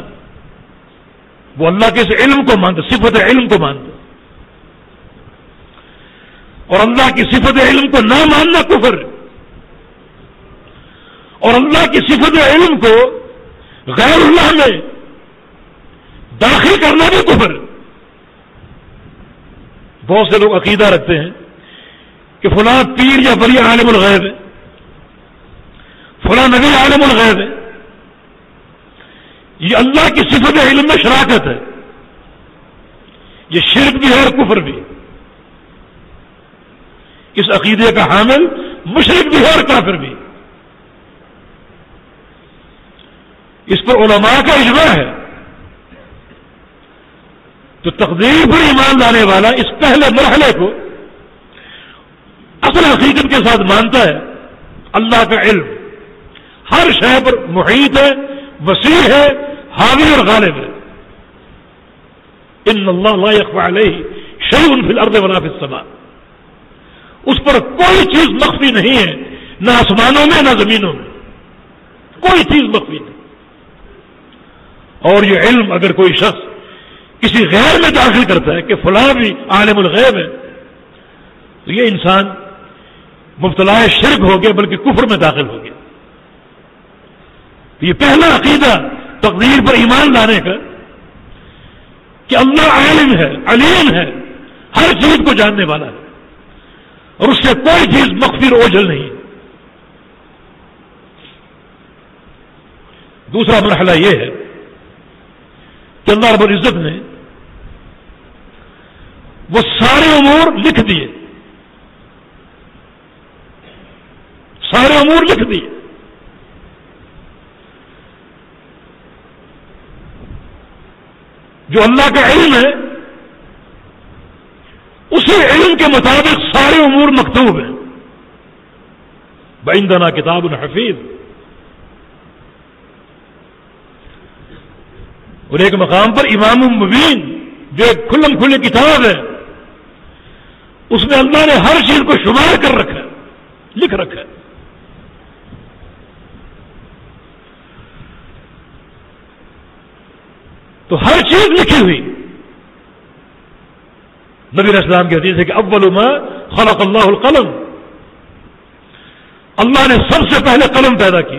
وہ اللہ کے اس علم کو مانتا صفت علم کو مانتا اور اللہ کی صفت علم کو نہ ماننا کفر۔ اور اللہ کی صفت علم کو غیر اللہ میں داخل کرنا بھی کفر۔ بہت سے لوگ عقیدہ رکھتے ہیں۔ کہ فلاں پیر یا بلی عالم الغیب ہے۔ فلاں نبی عالم الغیب ہے۔ یہ اللہ کی صفت علم میں شراکت ہے۔ یہ شرک بھی ہے اور کفر بھی۔ اس عقیدے کا حامل مشرق بھی ہے اور کافر بھی۔ اس پر علماء کا اجماع ہے۔ تو تقدیر پر ایمان لانے والا اس پہلے مرحلے کو اصل حقیقت کے ساتھ مانتا ہے، اللہ کا علم۔ ہر شہر پر محیط ہے، وسیع ہے، حاوی اور غالب ہے۔ ان اللہ لا علیہ شعیب فی الارض ولا فی السماء۔ اس پر کوئی چیز مخفی نہیں ہے، نہ آسمانوں میں، نہ زمینوں میں۔ کوئی چیز مخفی نہیں۔ اور یہ علم اگر کوئی شخص کسی غیر میں داخل کرتا ہے کہ فلاں بھی عالم الغیب ہے، تو یہ انسان مبتلا شرک ہو گیا بلکہ کفر میں داخل ہو گیا یہ پہلا عقیدہ تقدیر پر ایمان لانے کا کہ اللہ عالم ہے، علیم ہے، ہر چیز کو جاننے والا ہے۔ اور اس سے کوئی چیز مخفر اوجھل نہیں۔ دوسرا مرحلہ یہ ہے کہ اللہ رب العزت نے وہ سارے امور لکھ دیے۔ سارے امور لکھ دیے جو اللہ کا علم ہے، اسی علم کے مطابق سارے امور مکتوب ہیں۔ بیندنا کتاب الحفیظ اور ایک مقام پر امام المبین جو ایک کھلم کھلی کتاب ہے، اس میں اللہ نے ہر چیز کو شمار کر رکھا ہے، لکھ رکھا ہے۔ تو ہر چیز لکھی ہوئی۔ نبی اسلام کی حدیث ہے کہ اول ما خلق اللہ القلم۔ اللہ نے سب سے پہلے قلم پیدا کی۔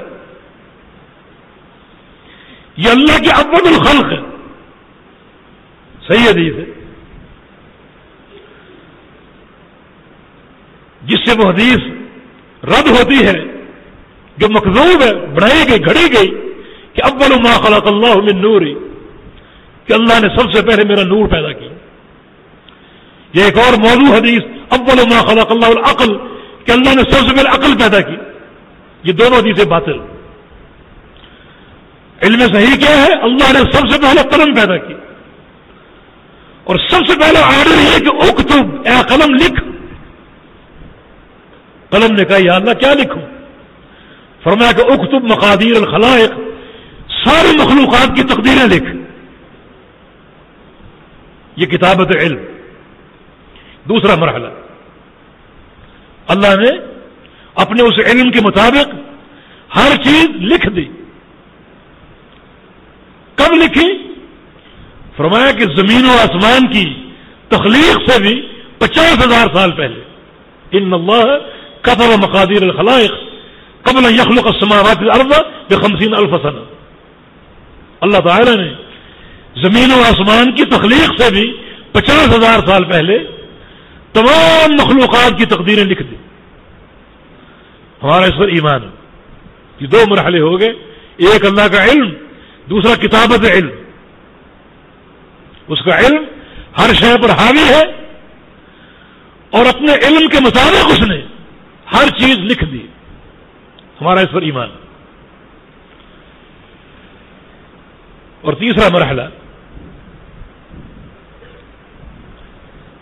یہ اللہ کے اول الخلق ہے۔ صحیح حدیث ہے۔ جس سے وہ حدیث رد ہوتی ہے، جو مقصوب ہے، بڑھائی گئی، گھڑی گئی کہ اول ما خلق اللہ من نوری۔ کہ اللہ نے سب سے پہلے میرا نور پیدا کیا۔ یہ ایک اور موضوع حدیث، اول ما خلق اللہ العقل، کہ اللہ نے سب سے پہلے عقل پیدا کی۔ یہ دونوں حدیثیں باطل۔ علم صحیح کیا ہے؟ اللہ نے سب سے پہلے قلم پیدا کی۔ اور سب سے پہلے آرڈر یہ کہ اکتب، اے قلم لکھ۔ قلم نے کہا، یا اللہ کیا لکھوں؟ فرمایا کہ اکتب مقادیر الخلائق سارے مخلوقات کی تقدیریں لکھ۔ یہ کتابت علم۔ دوسرا مرحلہ۔ اللہ نے اپنے اس علم کے مطابق ہر چیز لکھ دی۔ کب لکھی؟ فرمایا کہ زمین و آسمان کی تخلیق سے بھی پچاس ہزار سال پہلے۔ ان اللہ قطر مقادیر الخلائق قبل یخلق السماوات الارض بخمسین الف سنہ۔ اللہ تعالی نے زمین و آسمان کی تخلیق سے بھی پچاس ہزار سال پہلے تمام مخلوقات کی تقدیریں لکھ دی۔ ہمارا اس پر ایمان ہے۔ یہ دو مرحلے ہو گئے۔ ایک اللہ کا علم، دوسرا کتابت علم۔ اس کا علم ہر شے پر حاوی ہے اور اپنے علم کے مطابق اس نے ہر چیز لکھ دی۔ ہمارا اس پر ایمان اور تیسرا مرحلہ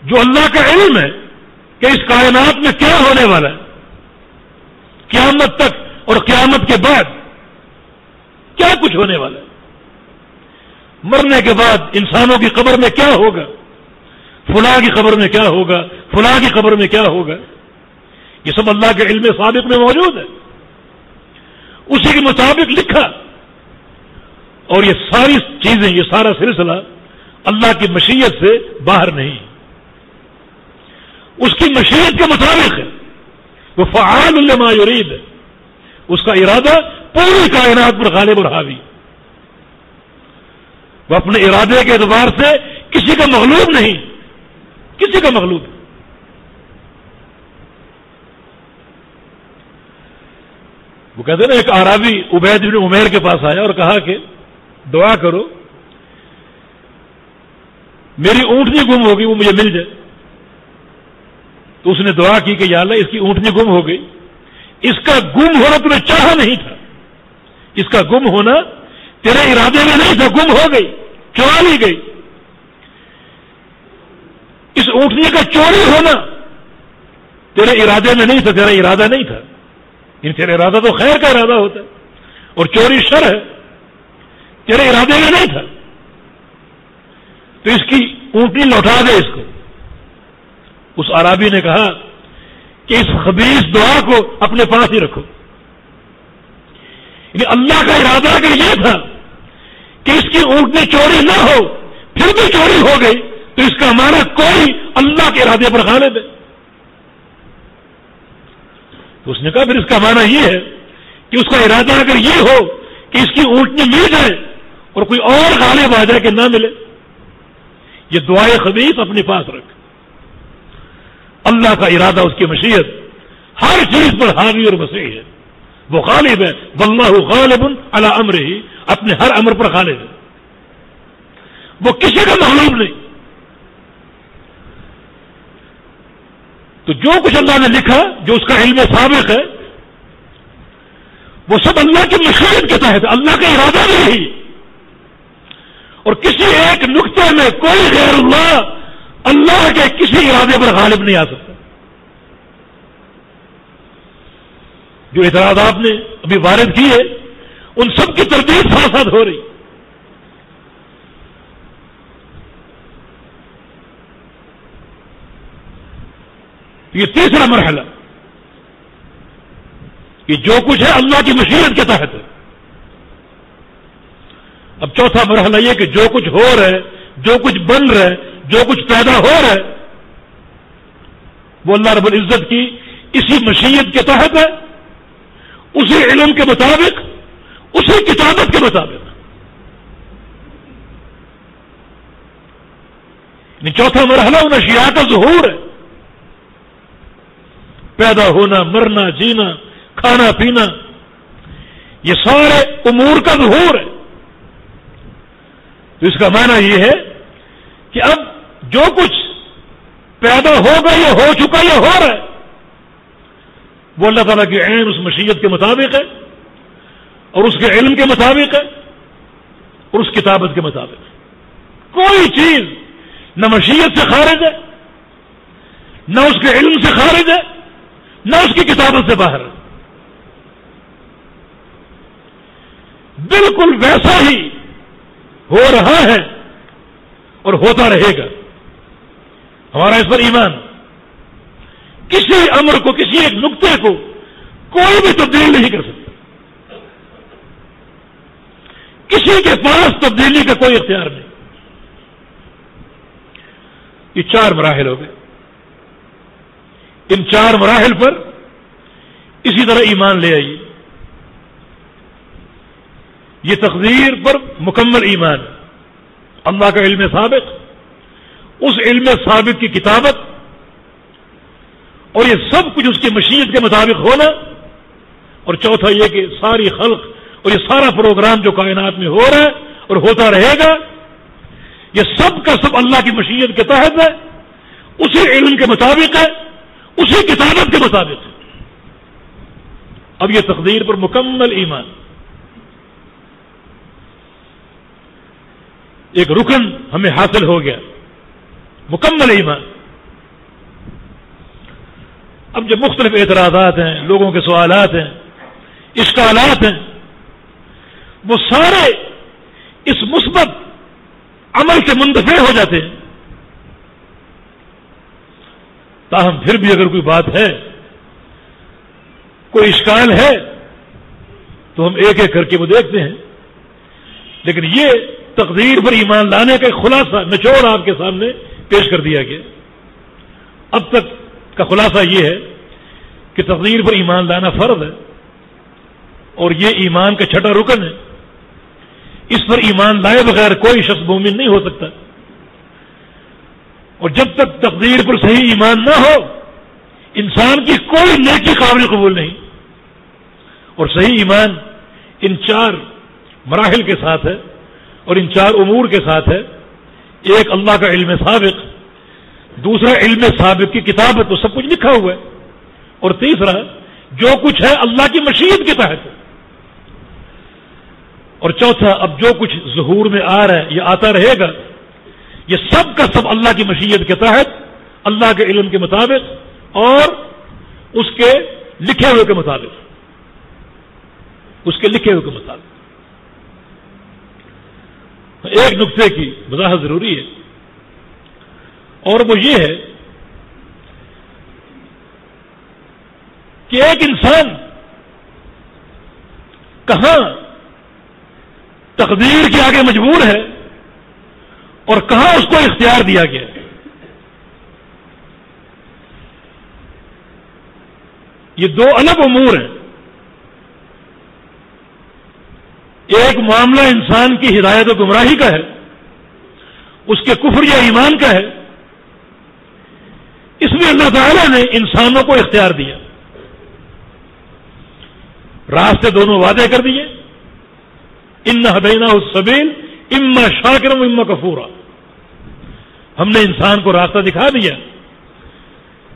جو اللہ کا علم ہے کہ اس کائنات میں کیا ہونے والا ہے، قیامت تک اور قیامت کے بعد کیا کچھ ہونے والا ہے۔ مرنے کے بعد انسانوں کی قبر میں کیا ہوگا؟ فلاں کی قبر میں کیا ہوگا؟ فلاں کی قبر میں کیا ہوگا؟ یہ سب اللہ کے علم سابق میں موجود ہے۔ اسی کے مطابق لکھا۔ اور یہ ساری چیزیں، یہ سارا سلسلہ اللہ کی مشیت سے باہر نہیں۔ اس کی مشیت کے مطابق ہے۔ وہ فعال الما یرید۔ ہے اس کا ارادہ پوری کائنات پر غالب اور حاوی۔ وہ اپنے ارادے کے اعتبار سے کسی کا مغلوب نہیں۔ کسی کا مغلوب۔ وہ کہتے نا، ایک آرابی عبید بن عمیر کے پاس آیا اور کہا کہ دعا کرو، میری اونٹنی گم ہوگی، وہ مجھے مل جائے۔ تو اس نے دعا کی کہ یا اللہ، اس کی اونٹنی گم ہو گئی۔ اس کا گم ہونا تمہیں چاہا نہیں تھا۔ اس کا گم ہونا تیرے ارادے میں نہیں تھا، گم ہو گئی چورا لی گئی۔ اس اونٹنی کا چوری ہونا تیرے ارادے میں نہیں تھا، تیرا ارادہ نہیں تھا۔ ان تیرا ارادہ تو خیر کا ارادہ ہوتا ہے۔ اور چوری شر ہے۔ تیرے ارادے میں نہیں تھا۔ تو اس کی اونٹنی لوٹا دے اس کو۔ اس عرابی نے کہا کہ اس خبیص دعا کو اپنے پاس ہی رکھو۔ یعنی اللہ کا ارادہ اگر یہ تھا کہ اس کی اونٹنی چوری نہ ہو، پھر بھی چوری ہو گئی، تو اس کا ہمارا کوئی اللہ کے ارادے پر غالب ہے تو اس نے کہا پھر اس کا معنی یہ ہے کہ اس کا ارادہ اگر یہ ہو کہ اس کی اونٹنی مل جائے اور کوئی اور غالب آ جائے کہ نہ ملے، یہ دعائیں خبیص اپنے پاس رکھ۔ اللہ کا ارادہ اس کی مشیت ہر چیز پر حاوی اور وسیع ہے۔ وہ غالب ہے۔ واللہ غالب اللہ امر ہی اپنے ہر امر پر غالب ہے۔ وہ کسی کا معلوم نہیں۔ تو جو کچھ اللہ نے لکھا، جو اس کا علم سابق ہے، وہ سب اللہ کی مشیت کے تحت، اللہ کا ارادہ نہیں۔ اور کسی ایک نقطے میں کوئی غیر اللہ اللہ کے کسی ارادے پر غالب نہیں آ سکتا۔ جو اعتراضات نے ابھی وارد کیے ان سب کی تربیت ساتھ ساتھ ہو رہی۔ یہ تیسرا مرحلہ کہ جو کچھ ہے اللہ کی مشیت کے تحت ہے۔ اب چوتھا مرحلہ یہ کہ جو کچھ ہو رہا ہے، جو کچھ بن رہا ہے جو کچھ پیدا ہو رہا ہے، وہ اللہ رب العزت کی اسی مشیت کے تحت ہے، اسی علم کے مطابق، اسی کتابت کے مطابق۔ یعنی چوتھا مرحلہ ان اشیاء کا ظہور ہے۔ پیدا ہونا، مرنا، جینا، کھانا پینا، یہ سارے امور کا ظہور ہے۔ تو اس کا معنی یہ ہے کہ اب جو کچھ پیدا ہوگا یا ہو چکا یا ہو رہا ہے، وہ اللہ تعالیٰ کی عین اس مشیت کے مطابق ہے، اور اس کے علم کے مطابق ہے، اور اس کتابت کے مطابق ہے۔ کوئی چیز نہ مشیت سے خارج ہے، نہ اس کے علم سے خارج ہے، نہ اس کی کتابت سے باہر ہے۔ بالکل ویسا ہی ہو رہا ہے اور ہوتا رہے گا۔ ہمارا اس پر ایمان۔ کسی امر کو، کسی ایک نقطے کو کوئی بھی تبدیل نہیں کر سکتا۔ کسی کے پاس تبدیلی کا کوئی اختیار نہیں۔ یہ چار مراحل ہو گئے۔ ان چار مراحل پر اسی طرح ایمان لے آئیے۔ یہ تقدیر پر مکمل ایمان۔ اللہ کا علم ثابت۔ اس علم ثابت کی کتابت اور یہ سب کچھ اس کی مشیت کے مطابق ہونا اور چوتھا یہ کہ ساری خلق اور یہ سارا پروگرام جو کائنات میں ہو رہا ہے اور ہوتا رہے گا، یہ سب کا سب اللہ کی مشیت کے تحت ہے، اسی علم کے مطابق ہے، اسی کتابت کے مطابق ہے۔ اب یہ تقدیر پر مکمل ایمان۔ ایک رکن ہمیں حاصل ہو گیا۔ مکمل ایمان۔ اب جو مختلف اعتراضات ہیں، لوگوں کے سوالات ہیں، اشکالات ہیں، وہ سارے اس مثبت عمل سے منتفع ہو جاتے ہیں۔ تاہم پھر بھی اگر کوئی بات ہے، کوئی اشکال ہے، تو ہم ایک ایک کر کے وہ دیکھتے ہیں۔ لیکن یہ تقدیر پر ایمان لانے کا خلاصہ، نچوڑ آپ کے سامنے پیش کر دیا گیا۔ اب تک کا خلاصہ یہ ہے کہ تقدیر پر ایمان لانا فرض ہے اور یہ ایمان کا چھٹا رکن ہے۔ اس پر ایمان لائے بغیر کوئی شخص مومن نہیں ہو سکتا۔ اور جب تک تقدیر پر صحیح ایمان نہ ہو، انسان کی کوئی نیکی قابل قبول نہیں۔ اور صحیح ایمان ان چار مراحل کے ساتھ ہے اور ان چار امور کے ساتھ ہے۔ ایک اللہ کا علم سابق، دوسرا علم سابق کی کتاب ہے تو سب کچھ لکھا ہوا ہے۔ اور تیسرا، جو کچھ ہے اللہ کی مشیت کے تحت۔ اور چوتھا، اب جو کچھ ظہور میں آ رہا ہے، یہ آتا رہے گا۔ یہ سب کا سب اللہ کی مشیت کے تحت، اللہ کے علم کے مطابق اور اس کے لکھے ہوئے کے مطابق۔ اس کے لکھے ہوئے کے مطابق۔ ایک نقطے کی وضاحت ضروری ہے۔ اور وہ یہ ہے کہ ایک انسان کہاں تقدیر کے آگے مجبور ہے اور کہاں اس کو اختیار دیا گیا یہ دو الگ امور ہیں۔ ایک معاملہ انسان کی ہدایت و گمراہی کا ہے، اس کے کفر یا ایمان کا ہے۔ اس میں اللہ تعالیٰ نے انسانوں کو اختیار دیا۔ راستے دونوں وعدے کر دیے۔ ان ہدینا سبیل اما شاکرم اما کفورا ہم نے انسان کو راستہ دکھا دیا۔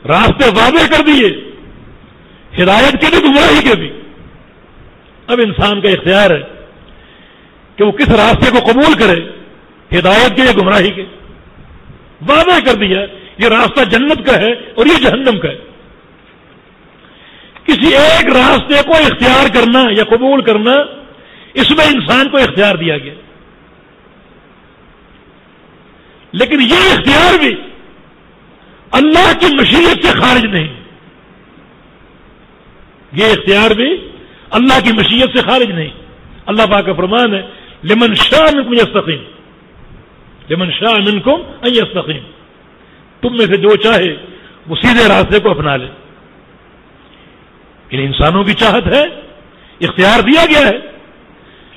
راستے وعدے کر دیے۔ ہدایت کے بھی گمراہی کے بھی اب انسان کا اختیار ہے۔ کہ وہ کس راستے کو قبول کرے، ہدایت کے یا گمراہی کے؟ وعدہ کر دیا، یہ راستہ جنت کا ہے اور یہ جہنم کا ہے۔ کسی ایک راستے کو اختیار کرنا یا قبول کرنا، اس میں انسان کو اختیار دیا گیا۔ لیکن یہ اختیار بھی اللہ کی مشیت سے خارج نہیں۔ یہ اختیار بھی اللہ کی مشیت سے خارج نہیں۔ اللہ پاک کا فرمان ہے لمن شاہ منکم یستقیم لمن شاہ منکم ان یستقیم تم میں سے جو چاہے وہ سیدھے راستے کو اپنا لے. ان یعنی انسانوں کی چاہت ہے، اختیار دیا گیا ہے.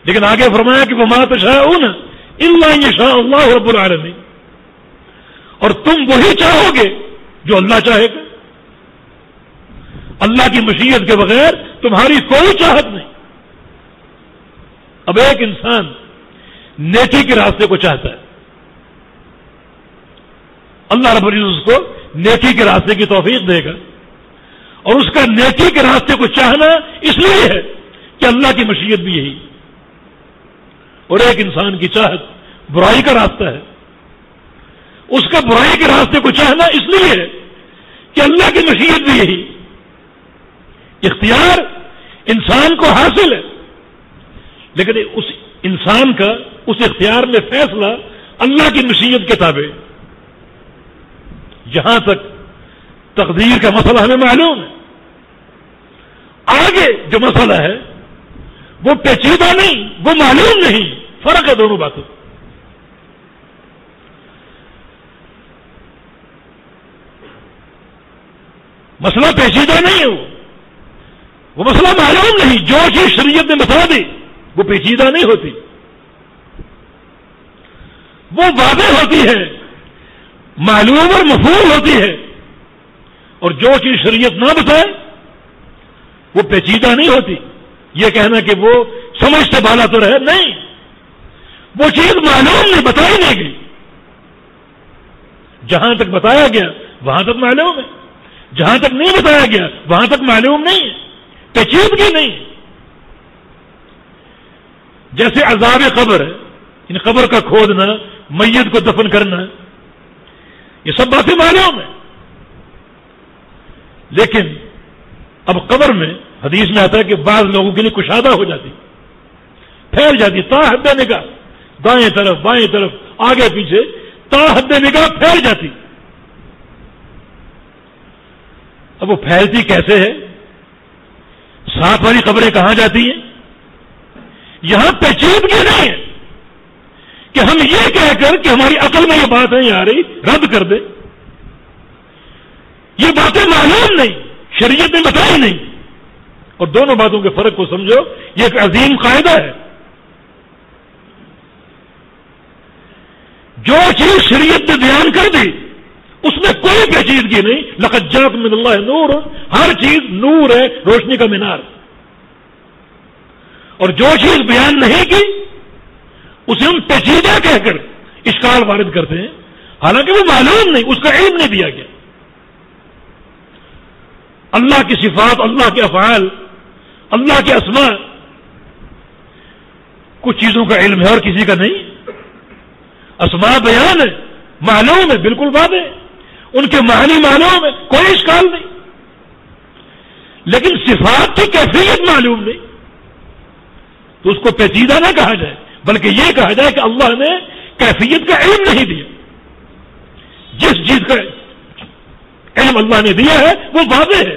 لیکن آگے فرمایا کہ وہ مات شاہ ہوں نا شاہ اللہ رب العالمین اور تم وہی چاہو گے جو اللہ چاہے گا. اللہ کی مشیت کے بغیر تمہاری کوئی چاہت نہیں. اب ایک انسان نیکی کے راستے کو چاہتا ہے۔ اللہ رب العزت اس کو نیکی کے راستے کی توفیق دے گا۔ اور اس کا نیکی کے راستے کو چاہنا اس لیے ہے کہ اللہ کی مشیت بھی یہی۔ اور ایک انسان کی چاہت برائی کا راستہ ہے۔ اس کا برائی کے راستے کو چاہنا اس لیے ہے کہ اللہ کی مشیت بھی یہی۔ اختیار انسان کو حاصل ہے۔ لیکن اس انسان کا اس اختیار میں فیصلہ اللہ کی مشیت کے تابع. جہاں تک تقدیر کا مسئلہ ہمیں معلوم ہے. آگے جو مسئلہ ہے، وہ پیچیدہ نہیں، وہ معلوم نہیں. فرق ہے دونوں باتوں. مسئلہ پیچیدہ نہیں ہے وہ. وہ مسئلہ معلوم نہیں، جو چیز شریعت نے بتا دی وہ پیچیدہ نہیں ہوتی۔ وہ واضح ہوتی ہے، معلوم اور مفہوم ہوتی ہے۔ اور جو چیز شریعت نہ بتائے، وہ پیچیدہ نہیں ہوتی۔ یہ کہنا کہ وہ سمجھ سے بالا تو رہے، نہیں۔ وہ چیز معلوم نہیں، بتائی نہیں گئی۔ جہاں تک بتایا گیا، وہاں تک معلوم ہے۔ جہاں تک نہیں بتایا گیا، وہاں تک معلوم نہیں ہے۔ پیچیدگی نہیں۔ ہے جیسے عذاب قبر ہے ان قبر کا کھودنا، میت کو دفن کرنا، یہ سب باتیں معلوم ہیں۔ لیکن اب قبر میں حدیث میں آتا ہے کہ بعض لوگوں کے لیے کشادہ ہو جاتی، پھیل جاتی تا حد نگاہ، دائیں طرف، بائیں طرف، آگے پیچھے تا حد نگاہ پھیل جاتی۔ اب وہ پھیلتی کیسے ہے؟ ساتھ والی خبریں کہاں جاتی ہیں؟ یہاں پیچیدگی نہیں ہے کہ ہم یہ کہہ کر کہ ہماری عقل میں یہ بات نہیں آ رہی، رد کر دے یہ باتیں معلوم نہیں، شریعت نے بتائی نہیں۔ اور دونوں باتوں کے فرق کو سمجھو، یہ ایک عظیم قاعدہ ہے۔ جو چیز شریعت نے بیان کر دی، اس میں کوئی پیچیدگی نہیں۔ لقجات من اللہ نور، ہر چیز نور ہے، روشنی کا مینار۔ اور جو چیز بیان نہیں کی، اسے ہم پیچیدہ کہہ کر اشکال وارد کرتے ہیں۔ حالانکہ وہ معلوم نہیں، اس کا علم نہیں دیا گیا۔ اللہ کی صفات، اللہ کے افعال، اللہ کے اسماء، کچھ چیزوں کا علم ہے اور کسی کا نہیں۔ اسماء بیان ہے، معلوم ہے، بالکل بات ہے۔ ان کے معنی معلوم ہے، کوئی اشکال نہیں۔ لیکن صفات کی کیفیت معلوم نہیں۔ تو اس کو پیچیدہ نہ کہا جائے، بلکہ یہ کہا جائے کہ اللہ نے کیفیت کا علم نہیں دیا۔ جس چیز کا علم اللہ نے دیا ہے، وہ واضح ہے۔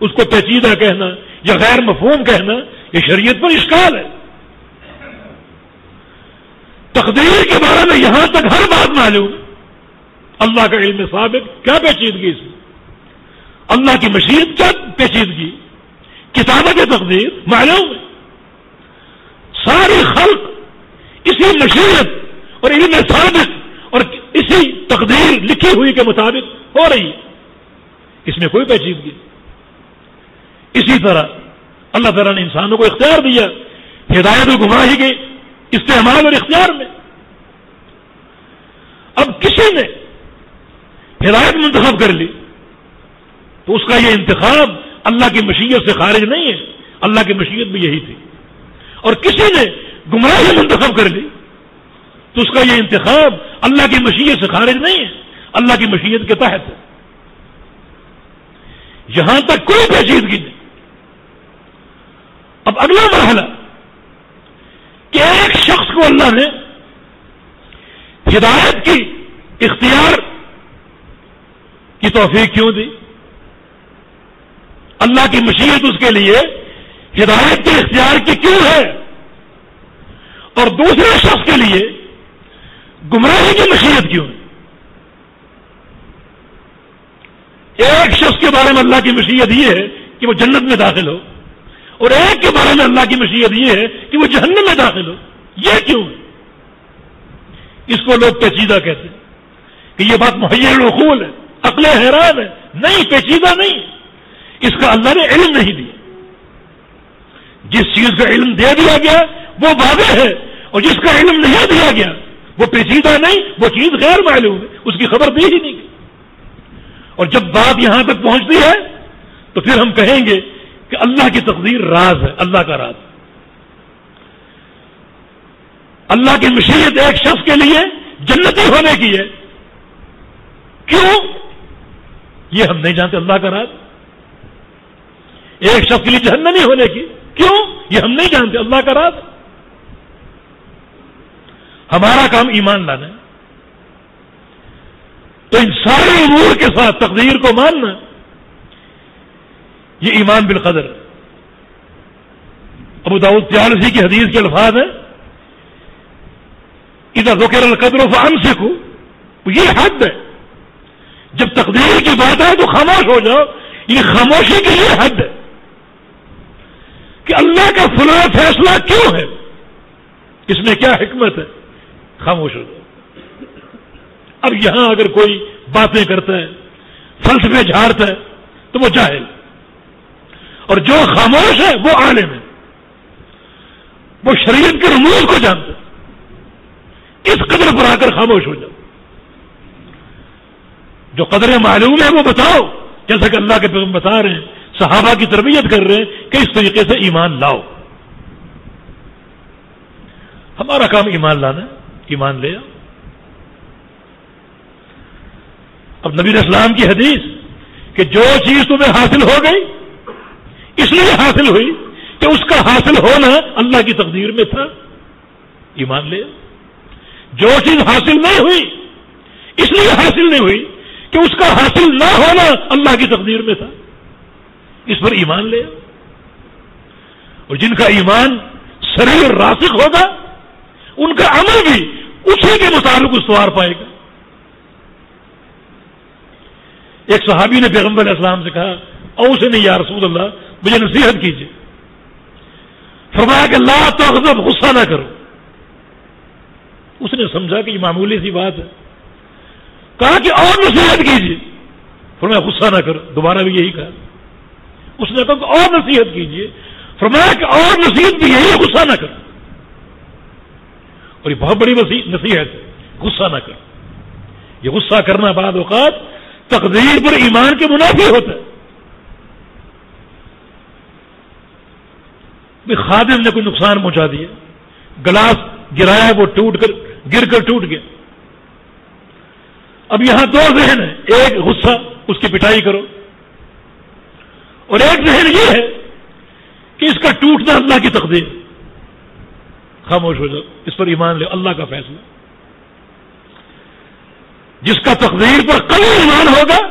اس کو پیچیدہ کہنا یا غیر مفہوم کہنا، یہ شریعت پر اشکال ہے۔ تقدیر کے بارے میں یہاں تک ہر بات معلوم۔ اللہ کا علم ثابت، کیا پیچیدگی اس میں؟ اللہ کی مشیت، کیا پیچیدگی؟ کتابت تقدیر معلوم ہے۔ ساری خلق اسی مشیت اور علم ثابت اور اسی تقدیر لکھی ہوئی کے مطابق ہو رہی ہے۔ اس میں کوئی پیچیدگی اسی طرح اللہ تعالیٰ نے انسانوں کو اختیار دیا، ہدایت و گمراہی کے استعمال اور اختیار میں۔ اب کسی نے ہدایت منتخب کر لی تو اس کا یہ انتخاب اللہ کی مشیت سے خارج نہیں ہے۔ اللہ کی مشیت بھی یہی تھی۔ اور کسی نے گمراہی منتخب کر لی، تو اس کا یہ انتخاب اللہ کی مشیت سے خارج نہیں ہے، اللہ کی مشیت کے تحت ہے۔ یہاں تک کوئی پیچیدگی نہیں۔ اب اگلا مرحلہ، کہ ایک شخص کو اللہ نے ہدایت کی اختیار کی توفیق کیوں دی؟ اللہ کی مشیت اس کے لیے ہدایت کے اختیار کی کیوں ہے؟ اور دوسرے شخص کے لیے گمراہی کی مشیت کیوں ہے؟ ایک شخص کے بارے میں اللہ کی مشیت یہ ہے کہ وہ جنت میں داخل ہو، اور ایک کے بارے میں اللہ کی مشیت یہ ہے کہ وہ جہنم میں داخل ہو۔ یہ کیوں ہے؟ اس کو لوگ پیچیدہ کہتے ہیں کہ یہ بات مہیا رقول ہے، عقل حیران ہے، نہیں، پیچیدہ نہیں۔ اس کا اللہ نے علم نہیں دیا۔ جس چیز کا علم دے دیا گیا وہ واضح ہے اور جس کا علم نہیں دیا گیا وہ پیچیدہ نہیں، وہ چیز غیر معلوم ہے۔ اس کی خبر دی ہی نہیں گئی۔ اور جب بات یہاں تک پہنچتی ہے، تو پھر ہم کہیں گے کہ اللہ کی تقدیر راز ہے، اللہ کا راز۔ اللہ کی مشیت ایک شخص کے لیے جنتی ہونے کی ہے۔ کیوں؟ یہ ہم نہیں جانتے اللہ کا راز۔ ایک شخص کے لیے جہنمی ہونے کی۔ کیوں؟ یہ ہم نہیں جانتے، اللہ کا راز ہمارا کام ایمان لانا ہے۔ تو ان سارے امور کے ساتھ تقدیر کو ماننا۔ یہ ایمان بالقدر۔ ابو داود تیالسی کی حدیث کے الفاظ ہیں۔ ادھر ذکر القدر و فام سیکھو یہ حد ہے۔ جب تقدیر کی بات ہے تو خاموش ہو جاؤ۔ یہ خاموشی کی یہ حد ہے۔ کہ اللہ کا فلاں فیصلہ کیوں ہے؟ اس میں کیا حکمت ہے؟ خاموش ہو جاؤ۔ اب یہاں اگر کوئی باتیں کرتا ہے، فلسفے جھاڑتا ہے، تو وہ جاہل اور جو خاموش ہے، وہ عالم ہے۔ وہ شریعت کے رموز کو جانتا ہے۔ اس قدر پر آ کر خاموش ہو جاؤ۔ جو قدریں معلوم ہے وہ بتاؤ۔ جیسا کہ اللہ کے پیغم بتا رہے ہیں صحابہ کی تربیت کر رہے ہیں کہ اس طریقے سے ایمان لاؤ۔ ہمارا کام ایمان لانا ہے، ایمان لے آؤ۔ اب نبی اسلام کی حدیث کہ جو چیز تمہیں حاصل ہو گئی، اس لیے حاصل ہوئی کہ اس کا حاصل ہونا اللہ کی تقدیر میں تھا۔ ایمان لے جو چیز حاصل نہیں ہوئی، اس لیے حاصل نہیں ہوئی کہ اس کا حاصل نہ ہونا اللہ کی تقدیر میں تھا۔ اس پر ایمان لے۔ اور جن کا ایمان شریر راسک ہوگا، ان کا عمل بھی اسی کے مطابق استوار پائے گا۔ ایک صحابی نے پیغمبر علیہ السلام سے کہا او سے نہیں یا رسول اللہ، مجھے نصیحت کیجیے۔ فرمایا کہ لا تو غصہ نہ کرو۔ اس نے سمجھا کہ یہ معمولی سی بات ہے۔ کہا کہ اور نصیحت کیجیے۔ فرمایا، غصہ نہ کرو۔ دوبارہ بھی یہی کہا۔ اس نے کہا کہ اور نصیحت کیجیے فرمایا کہ اور نصیحت بھی یہی غصہ نہ کرو۔ اور یہ بہت بڑی نصیحت غصہ نہ کرو۔ یہ غصہ کرنا بعد اوقات تقدیر پر ایمان کے منافع ہوتا ہے۔ خادم نے کوئی نقصان پہنچا دیا۔ گلاس گرایا، وہ ٹوٹ کر گر کر ٹوٹ گیا۔ اب یہاں دو ذہن ہیں۔ ایک غصہ، اس کی پٹائی کرو۔ اور ایک ذہن یہ ہے کہ اس کا ٹوٹنا اللہ کی تقدیر۔ خاموش ہو جاؤ، اس پر ایمان لے، اللہ کا فیصلہ۔ جس کا تقدیر پر کل ایمان ہوگا،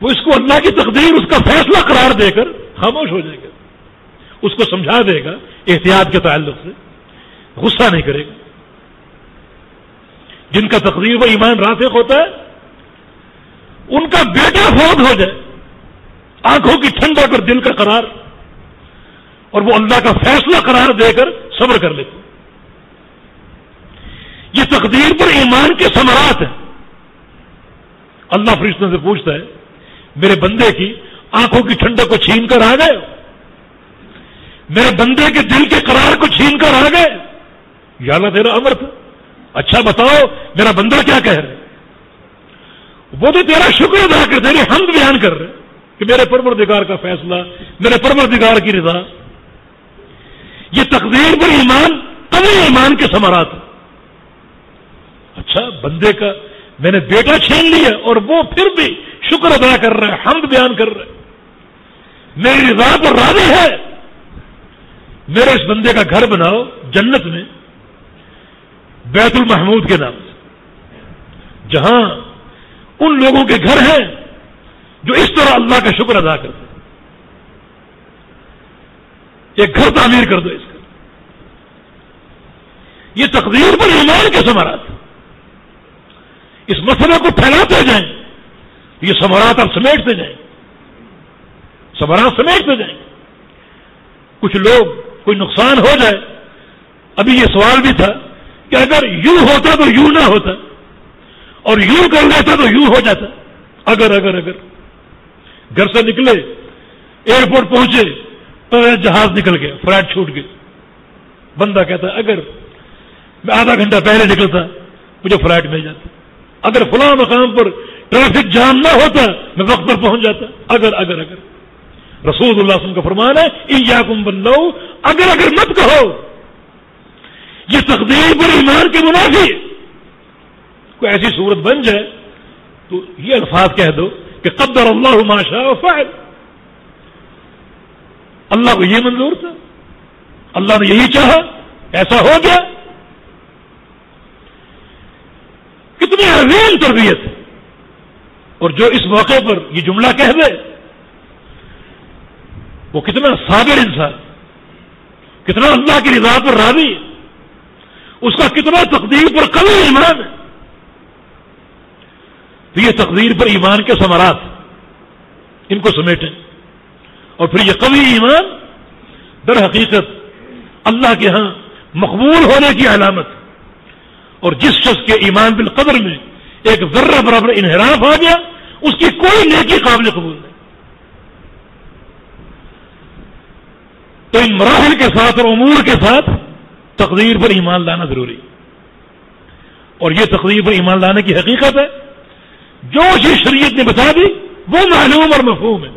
وہ اس کو اللہ کی تقدیر، اس کا فیصلہ قرار دے کر خاموش ہو جائے گا۔ اس کو سمجھا دے گا، احتیاط کے تعلق سے۔ غصہ نہیں کرے گا۔ جن کا تقدیر و ایمان راسخ ہوتا ہے، ان کا بیٹا فوت ہو جائے۔ آنکھوں کی ٹھنڈک اور دل کا قرار اور وہ اللہ کا فیصلہ قرار دے کر صبر کر لیتے یہ تقدیر پر ایمان کے ثمرات ہیں۔ اللہ فرشتوں سے پوچھتا ہے، میرے بندے کی آنکھوں کی ٹھنڈک کو چھین کر آ گئے؟ میرے بندے کے دل کے قرار کو چھین کر آ گئے؟ یا اللہ تیرا امر تھا اچھا بتاؤ، میرا بندہ کیا کہہ رہے وہ تو تیرا شکر ادا کر، تیری حمد بیان کر رہے کہ میرے پروردگار کا فیصلہ، میرے پروردگار کی رضا۔ یہ تقدیر پر ایمان کبھی ایمان کے ثمرات اچھا بندے کا میں نے بیٹا چھین لیا اور وہ پھر بھی شکر ادا کر رہا ہے، حمد بیان کر رہا ہے۔ میری رضا پر راضی ہے۔ میرے اس بندے کا گھر بناؤ، جنت میں، بیت المحمود کے نام سے۔ جہاں ان لوگوں کے گھر ہیں جو اس طرح اللہ کا شکر ادا کرتے ایک گھر تعمیر کر دو اس کا۔ یہ تقدیر پر ایمان کے سمارات اس مسئلے کو پھیلاتے جائیں۔ یہ سمرات اب سمیٹتے جائیں۔ سمرات سمیٹتے جائیں۔ کچھ لوگ کوئی نقصان ہو جائے۔ ابھی یہ سوال بھی تھا کہ اگر یوں ہوتا تو یوں نہ ہوتا اور یوں کر لیتا تو یوں ہو جاتا۔ اگر اگر اگر۔ گھر سے نکلے، ایئرپورٹ پہنچے، تو جہاز نکل گیا، فلائٹ چھوٹ گئی۔ بندہ کہتا اگر میں آدھا گھنٹہ پہلے نکلتا، مجھے فلائٹ مل جاتی۔ اگر فلاں مقام پر ٹریفک جام نہ ہوتا، میں وقت پر پہنچ جاتا۔ اگر اگر اگر۔ رسول اللہ وسلم کا فرمان ہے یا کم بندو اگر اگر مت کہو، یہ تقدیر پر ایمان کے منافی کوئی ایسی صورت بن جائے، تو یہ الفاظ کہہ دو کہ قدر اللہ ماشا فائد اللہ کو یہ منظور تھا. اللہ نے یہی چاہا، ایسا ہو گیا. کتنی عظیم تربیت. اور جو اس موقع پر یہ جملہ کہہ دے، وہ کتنا صابر انسان، کتنا اللہ کی رضا پر راضی، اس کا کتنا تقدیر پر کبھی ایمان ہے. تو یہ تقدیر پر ایمان کے ثمرات ان کو سمیٹیں۔ اور پھر یہ قوی ایمان در حقیقت اللہ کے ہاں مقبول ہونے کی علامت۔ اور جس شخص کے ایمان بالقدر میں ایک ذرہ برابر انحراف آ گیا، اس کی کوئی نیکی قابل قبول نہیں۔ تو ان مراحل کے ساتھ اور امور کے ساتھ تقدیر پر ایمان لانا ضروری۔ اور یہ تقدیر پر ایمان لانے کی حقیقت ہے جو چیز شریعت نے بتا دی، وہ معلوم اور مفہوم ہے۔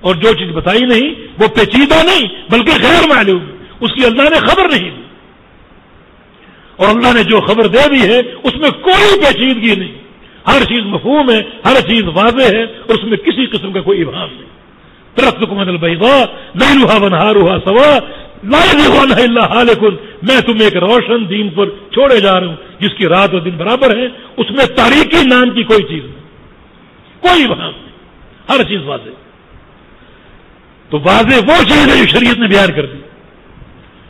اور جو چیز بتائی نہیں، وہ پیچیدہ نہیں، بلکہ غیر معلوم اس کی اللہ نے خبر نہیں دی۔ اور اللہ نے جو خبر دے دی ہے، اس میں کوئی پیچیدگی نہیں۔ ہر چیز مفہوم ہے، ہر چیز واضح ہے، اور اس میں کسی قسم کا کوئی ابہام نہیں۔ ترقت حکومت البیضا نہیں روحا بنہا روحا سوا میں تمہیں ایک روشن دین پر چھوڑے جا رہا ہوں، جس کی رات اور دن برابر ہے اس میں تاریخی نام کی کوئی چیز نہیں۔ کوئی ابہام نہیں، ہر چیز واضح۔ تو واضح وہ چیز ہے جو شریعت نے بیان کر دی۔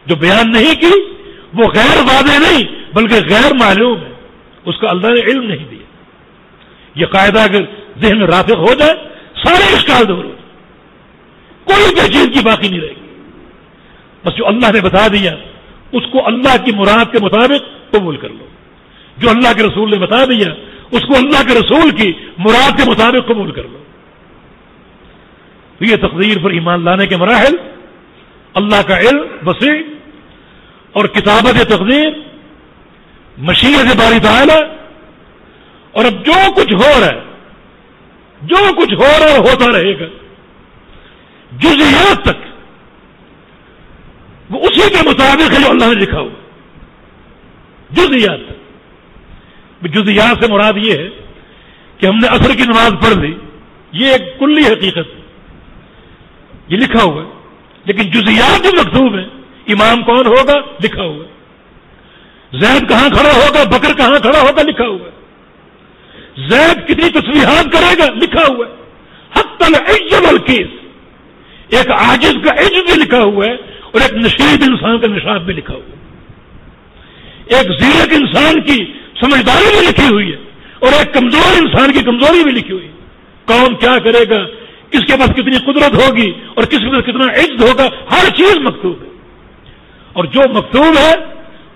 جو بیان نہیں کی، وہ غیر واضح نہیں، بلکہ غیر معلوم ہے۔ اس کا اللہ نے علم نہیں دیا۔ یہ قاعدہ اگر ذہن میں رافق ہو جائے، سارے اشکال دور ہو جائے۔ کوئی بھی چیز کی باقی نہیں رہے گی۔ بس جو اللہ نے بتا دیا، اس کو اللہ کی مراد کے مطابق قبول کر لو۔ جو اللہ کے رسول نے بتا دیا، اس کو اللہ کے رسول کی مراد کے مطابق قبول کر لو۔ تو یہ تقدیر پر ایمان لانے کے مراحل، اللہ کا علم، وسیع اور کتابت تقدیر مشین باری تعالی۔ اور اب جو کچھ ہو رہا ہے، جو کچھ ہو رہا ہے، ہوتا رہے گا۔ جزیات تک وہ اسی کے مطابق ہے جو اللہ نے لکھا ہوا جزیات۔ جزیات سے مراد یہ ہے کہ ہم نے اثر کی نماز پڑھ لی۔ یہ ایک کلی حقیقت یہ لکھا ہوا ہے۔ لیکن جزیات جو مکتوب ہیں امام کون ہوگا؟ لکھا ہوا ہے۔ زید کہاں کھڑا ہوگا؟ بکر کہاں کھڑا ہوگا؟ لکھا ہوا ہے۔ زید کتنی تصویرات کرے گا؟ لکھا ہوا ہے۔ حق تل الکیس ایک عاجز کا عز بھی لکھا ہوا ہے۔ اور ایک نشید انسان کا نشاب بھی لکھا ہوا ایک زیرک انسان کی سمجھداری بھی لکھی ہوئی ہے اور ایک کمزور انسان کی کمزوری بھی لکھی ہوئی ہے۔ کون کیا کرے گا؟ کس کے پاس کتنی قدرت ہوگی اور کس کے پاس کتنا عز ہوگا؟ ہر چیز مکتوب ہے۔ اور جو مکتوب ہے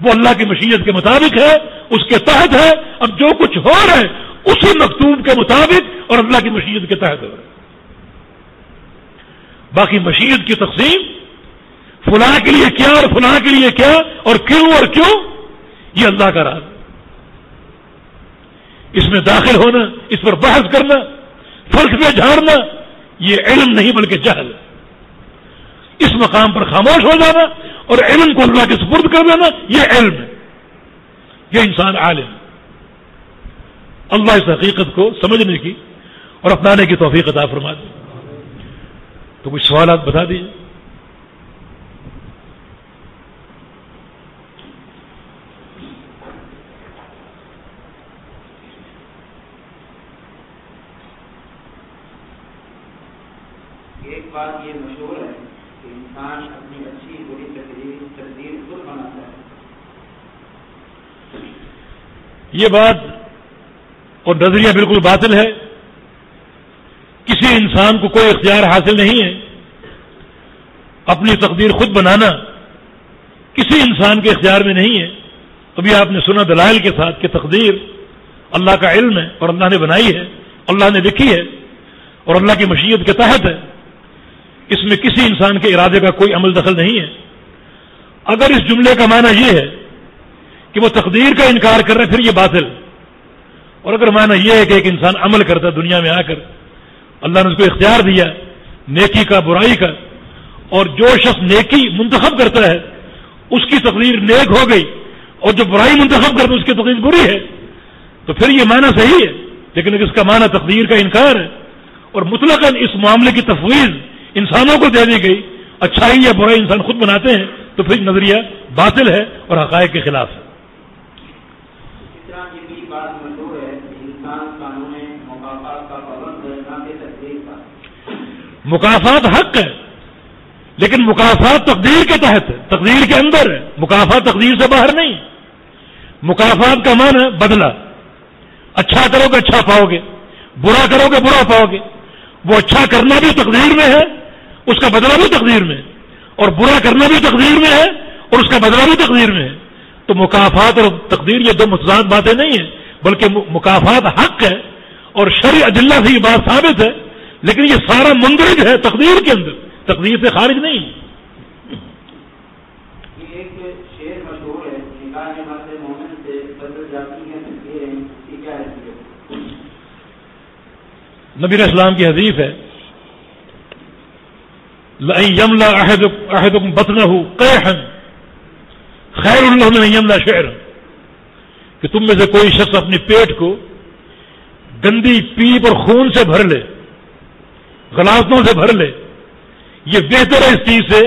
وہ اللہ کی مشیت کے مطابق ہے، اس کے تحت ہے۔ اب جو کچھ ہو رہا ہے، اسی مکتوب کے مطابق اور اللہ کی مشیت کے تحت ہو رہا ہے۔ باقی مشیت کی تقسیم فلاں کے لیے کیا اور فلاں کے لیے کیا اور کیوں اور کیوں؟ یہ اللہ کا راز اس میں داخل ہونا، اس پر بحث کرنا، فرق میں جھاڑنا یہ علم نہیں بلکہ جہل اس مقام پر خاموش ہو جانا اور علم کو اللہ کے سپرد کر دینا، یہ علم ہے۔ یہ انسان عالم اللہ اس حقیقت کو سمجھنے کی اور اپنانے کی توفیق عطا فرما دی تو کچھ سوالات بتا دیجیے ایک بات یہ مشہور ہے کہ انسان اپنی اچھی بری تقریر تقدیر خود بناتا ہے یہ بات اور نظریہ بالکل باطل ہے۔ کسی انسان کو کوئی اختیار حاصل نہیں ہے۔ اپنی تقدیر خود بنانا کسی انسان کے اختیار میں نہیں ہے۔ ابھی آپ نے سنا دلائل کے ساتھ کہ تقدیر اللہ کا علم ہے اور اللہ نے بنائی ہے، اللہ نے لکھی ہے اور اللہ کی مشیت کے تحت ہے۔ اس میں کسی انسان کے ارادے کا کوئی عمل دخل نہیں ہے۔ اگر اس جملے کا معنی یہ ہے کہ وہ تقدیر کا انکار کر رہے پھر یہ باطل۔ اور اگر معنی یہ ہے کہ ایک انسان عمل کرتا ہے، دنیا میں آ کر، اللہ نے اس کو اختیار دیا، نیکی کا، برائی کا، اور جو شخص نیکی منتخب کرتا ہے، اس کی تقدیر نیک ہو گئی، اور جو برائی منتخب کرتا ہے، اس کی تقدیر بری ہے، تو پھر یہ معنی صحیح ہے۔ لیکن اس کا معنی تقدیر کا انکار ہے، اور مطلق اس معاملے کی تفویض انسانوں کو دے دی گئی، اچھائی یا برائی انسان خود بناتے ہیں، تو پھر نظریہ باطل ہے اور حقائق کے خلاف ہے۔ مقافات حق ہے، لیکن مقافات تقدیر کے تحت ہے، تقدیر کے اندر ہے، مقافات تقدیر سے باہر نہیں۔ مقافات کا مان ہے بدلہ اچھا کرو گے اچھا پاؤ گے، برا کرو گے برا پاؤ گے۔ وہ اچھا کرنا بھی تقدیر میں ہے، اس کا بدلہ بھی تقدیر میں ہے، اور برا کرنا بھی تقدیر میں ہے، اور اس کا بدلہ بھی تقدیر میں ہے۔ تو مقافات اور تقدیر یہ دو متضاد باتیں نہیں ہیں، بلکہ مقافات حق ہے، اور شرع اجلّہ سے یہ بات ثابت ہے۔ لیکن یہ سارا مندرج ہے تقدیر کے اندر تقدیر سے خارج نہیں۔ نبی اسلام کی حدیث ہے یملا بتنا ہوں خیر اللہ یملا شہر کہ تم میں سے کوئی شخص اپنے پیٹ کو گندی پیپ اور خون سے بھر لے غلاثتوں سے بھر لے۔ یہ بہتر ہے اس چیز سے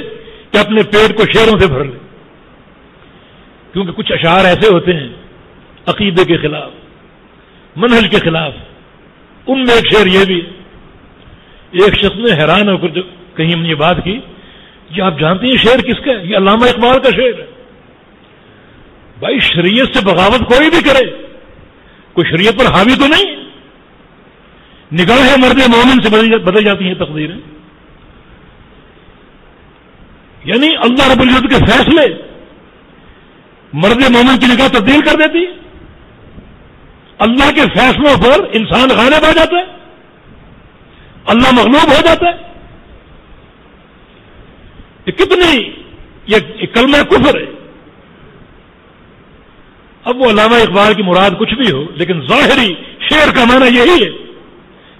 کہ اپنے پیٹ کو شیروں سے بھر لے۔ کیونکہ کچھ اشعار ایسے ہوتے ہیں عقیدے کے خلاف، منہج کے خلاف۔ ان میں ایک شعر یہ بھی ایک شخص نے حیران ہو کر جو کہیں ہم نے یہ بات کی کہ آپ جانتے ہیں شعر کس کا ہے؟ یہ علامہ اقبال کا شعر ہے۔ بھائی، شریعت سے بغاوت کوئی بھی کرے، کوئی شریعت پر حاوی تو نہیں نگاہ مرد مومن سے بدل جاتی ہیں تقدیریں۔ یعنی اللہ رب العزت کے فیصلے مرد مومن کی نگاہ تبدیل کر دیتی اللہ کے فیصلوں پر انسان غالب آ جاتا ہے۔ اللہ مغلوب ہو جاتا ہے۔ یہ کتنی یہ کلمہ کفر ہے۔ اب وہ علامہ اقبال کی مراد کچھ بھی ہو، لیکن ظاہری شعر کا معنی یہی ہے۔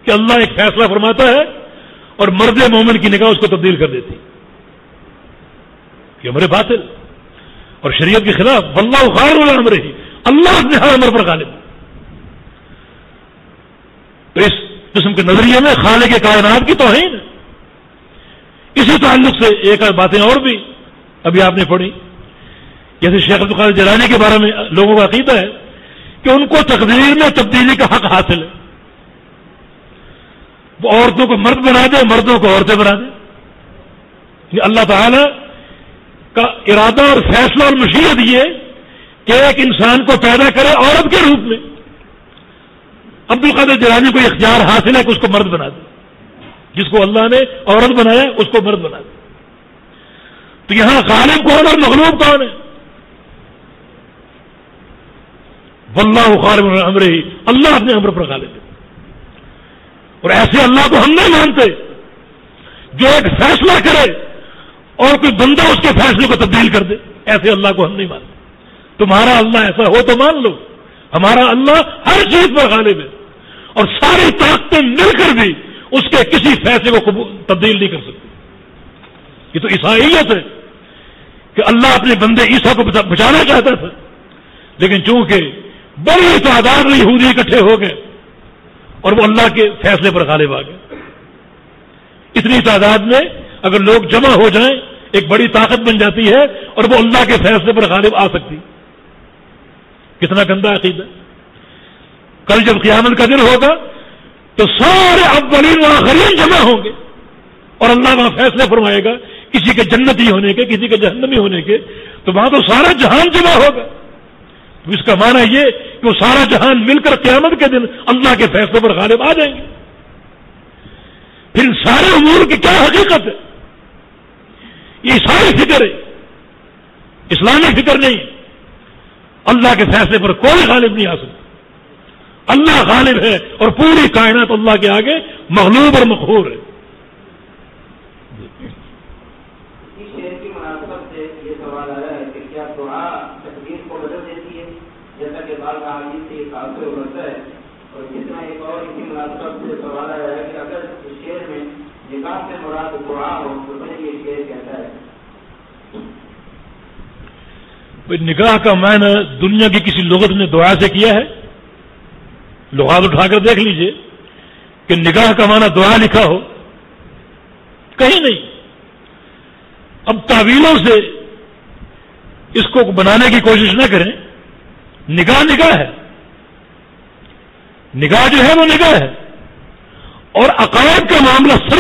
کہ اللہ ایک فیصلہ فرماتا ہے اور مرد مومن کی نگاہ اس کو تبدیل کر دیتی کہ امر باطل اور شریعت کے خلاف واللہ خیر امر رہی اللہ اپنے ہر عمر پر غالب۔ تو اس قسم کے نظریے میں خالے کے کائنات کی توہین اسی تعلق سے ایک باتیں اور بھی ابھی آپ نے پڑھی۔ جیسے شیخ القاد جلانی کے بارے میں لوگوں کا عقیدہ ہے کہ ان کو تقدیر میں تبدیلی کا حق حاصل ہے۔ وہ عورتوں کو مرد بنا دے، مردوں کو عورتیں بنا دے۔ یہ اللہ تعالی کا ارادہ اور فیصلہ اور مشیت یہ کہ ایک انسان کو پیدا کرے عورت کے روپ میں۔ عبد القادر جرانی کو اختیار حاصل ہے کہ اس کو مرد بنا دے۔ جس کو اللہ نے عورت بنایا، اس کو مرد بنا دے۔ تو یہاں غالب کون اور مغلوب کون ہے؟ واللہ خالب امر ہی اللہ اپنے امر پر غالب ہے۔ اور ایسے اللہ کو ہم نہیں مانتے جو ایک فیصلہ کرے اور کوئی بندہ اس کے فیصلے کو تبدیل کر دے، ایسے اللہ کو ہم نہیں مانتے۔ تمہارا اللہ ایسا ہو تو مان لو۔ ہمارا اللہ ہر چیز پر غالب ہے۔ اور ساری طاقتیں مل کر بھی اس کے کسی فیصلے کو تبدیل نہیں کر سکتی یہ تو عیسائیت ہے کہ اللہ اپنے بندے عیسا کو بچانا چاہتا تھا، لیکن چونکہ بڑی تعداد میں یہودی اکٹھے ہو گئے اور وہ اللہ کے فیصلے پر غالب آ گئے۔ اتنی تعداد میں اگر لوگ جمع ہو جائیں، ایک بڑی طاقت بن جاتی ہے اور وہ اللہ کے فیصلے پر غالب آ سکتی۔ کتنا گندا عقید ہے کل جب قیامت کا دن ہوگا تو سارے اولین وہاں غریب جمع ہوں گے۔ اور اللہ وہاں فیصلے فرمائے گا، کسی کے جنتی ہونے کے، کسی کے جہنمی ہونے کے۔ تو وہاں تو سارا جہان جمع ہوگا۔ تو اس کا معنی یہ کہ وہ سارا جہان مل کر قیامت کے دن اللہ کے فیصلے پر غالب آ جائیں گے۔ پھر سارے امور کی کیا حقیقت ہے؟ یہ ساری فکر ہے۔ اسلامی فکر نہیں۔ اللہ کے فیصلے پر کوئی غالب نہیں آ سکتا۔ اللہ غالب ہے اور پوری کائنات اللہ کے آگے مغلوب اور مقہور ہے۔ نگاہ کا معنی دنیا کی کسی لغت نے دعا سے کیا ہے؟ لغات اٹھا کر دیکھ لیجیے کہ نگاہ کا معنی دعا لکھا ہو، کہیں نہیں۔ اب تعویلوں سے اس کو بنانے کی کوشش نہ کریں۔ نگاہ نگاہ ہے۔ نگاہ جو ہے وہ نگاہ ہے۔ اور عقائد کا معاملہ سر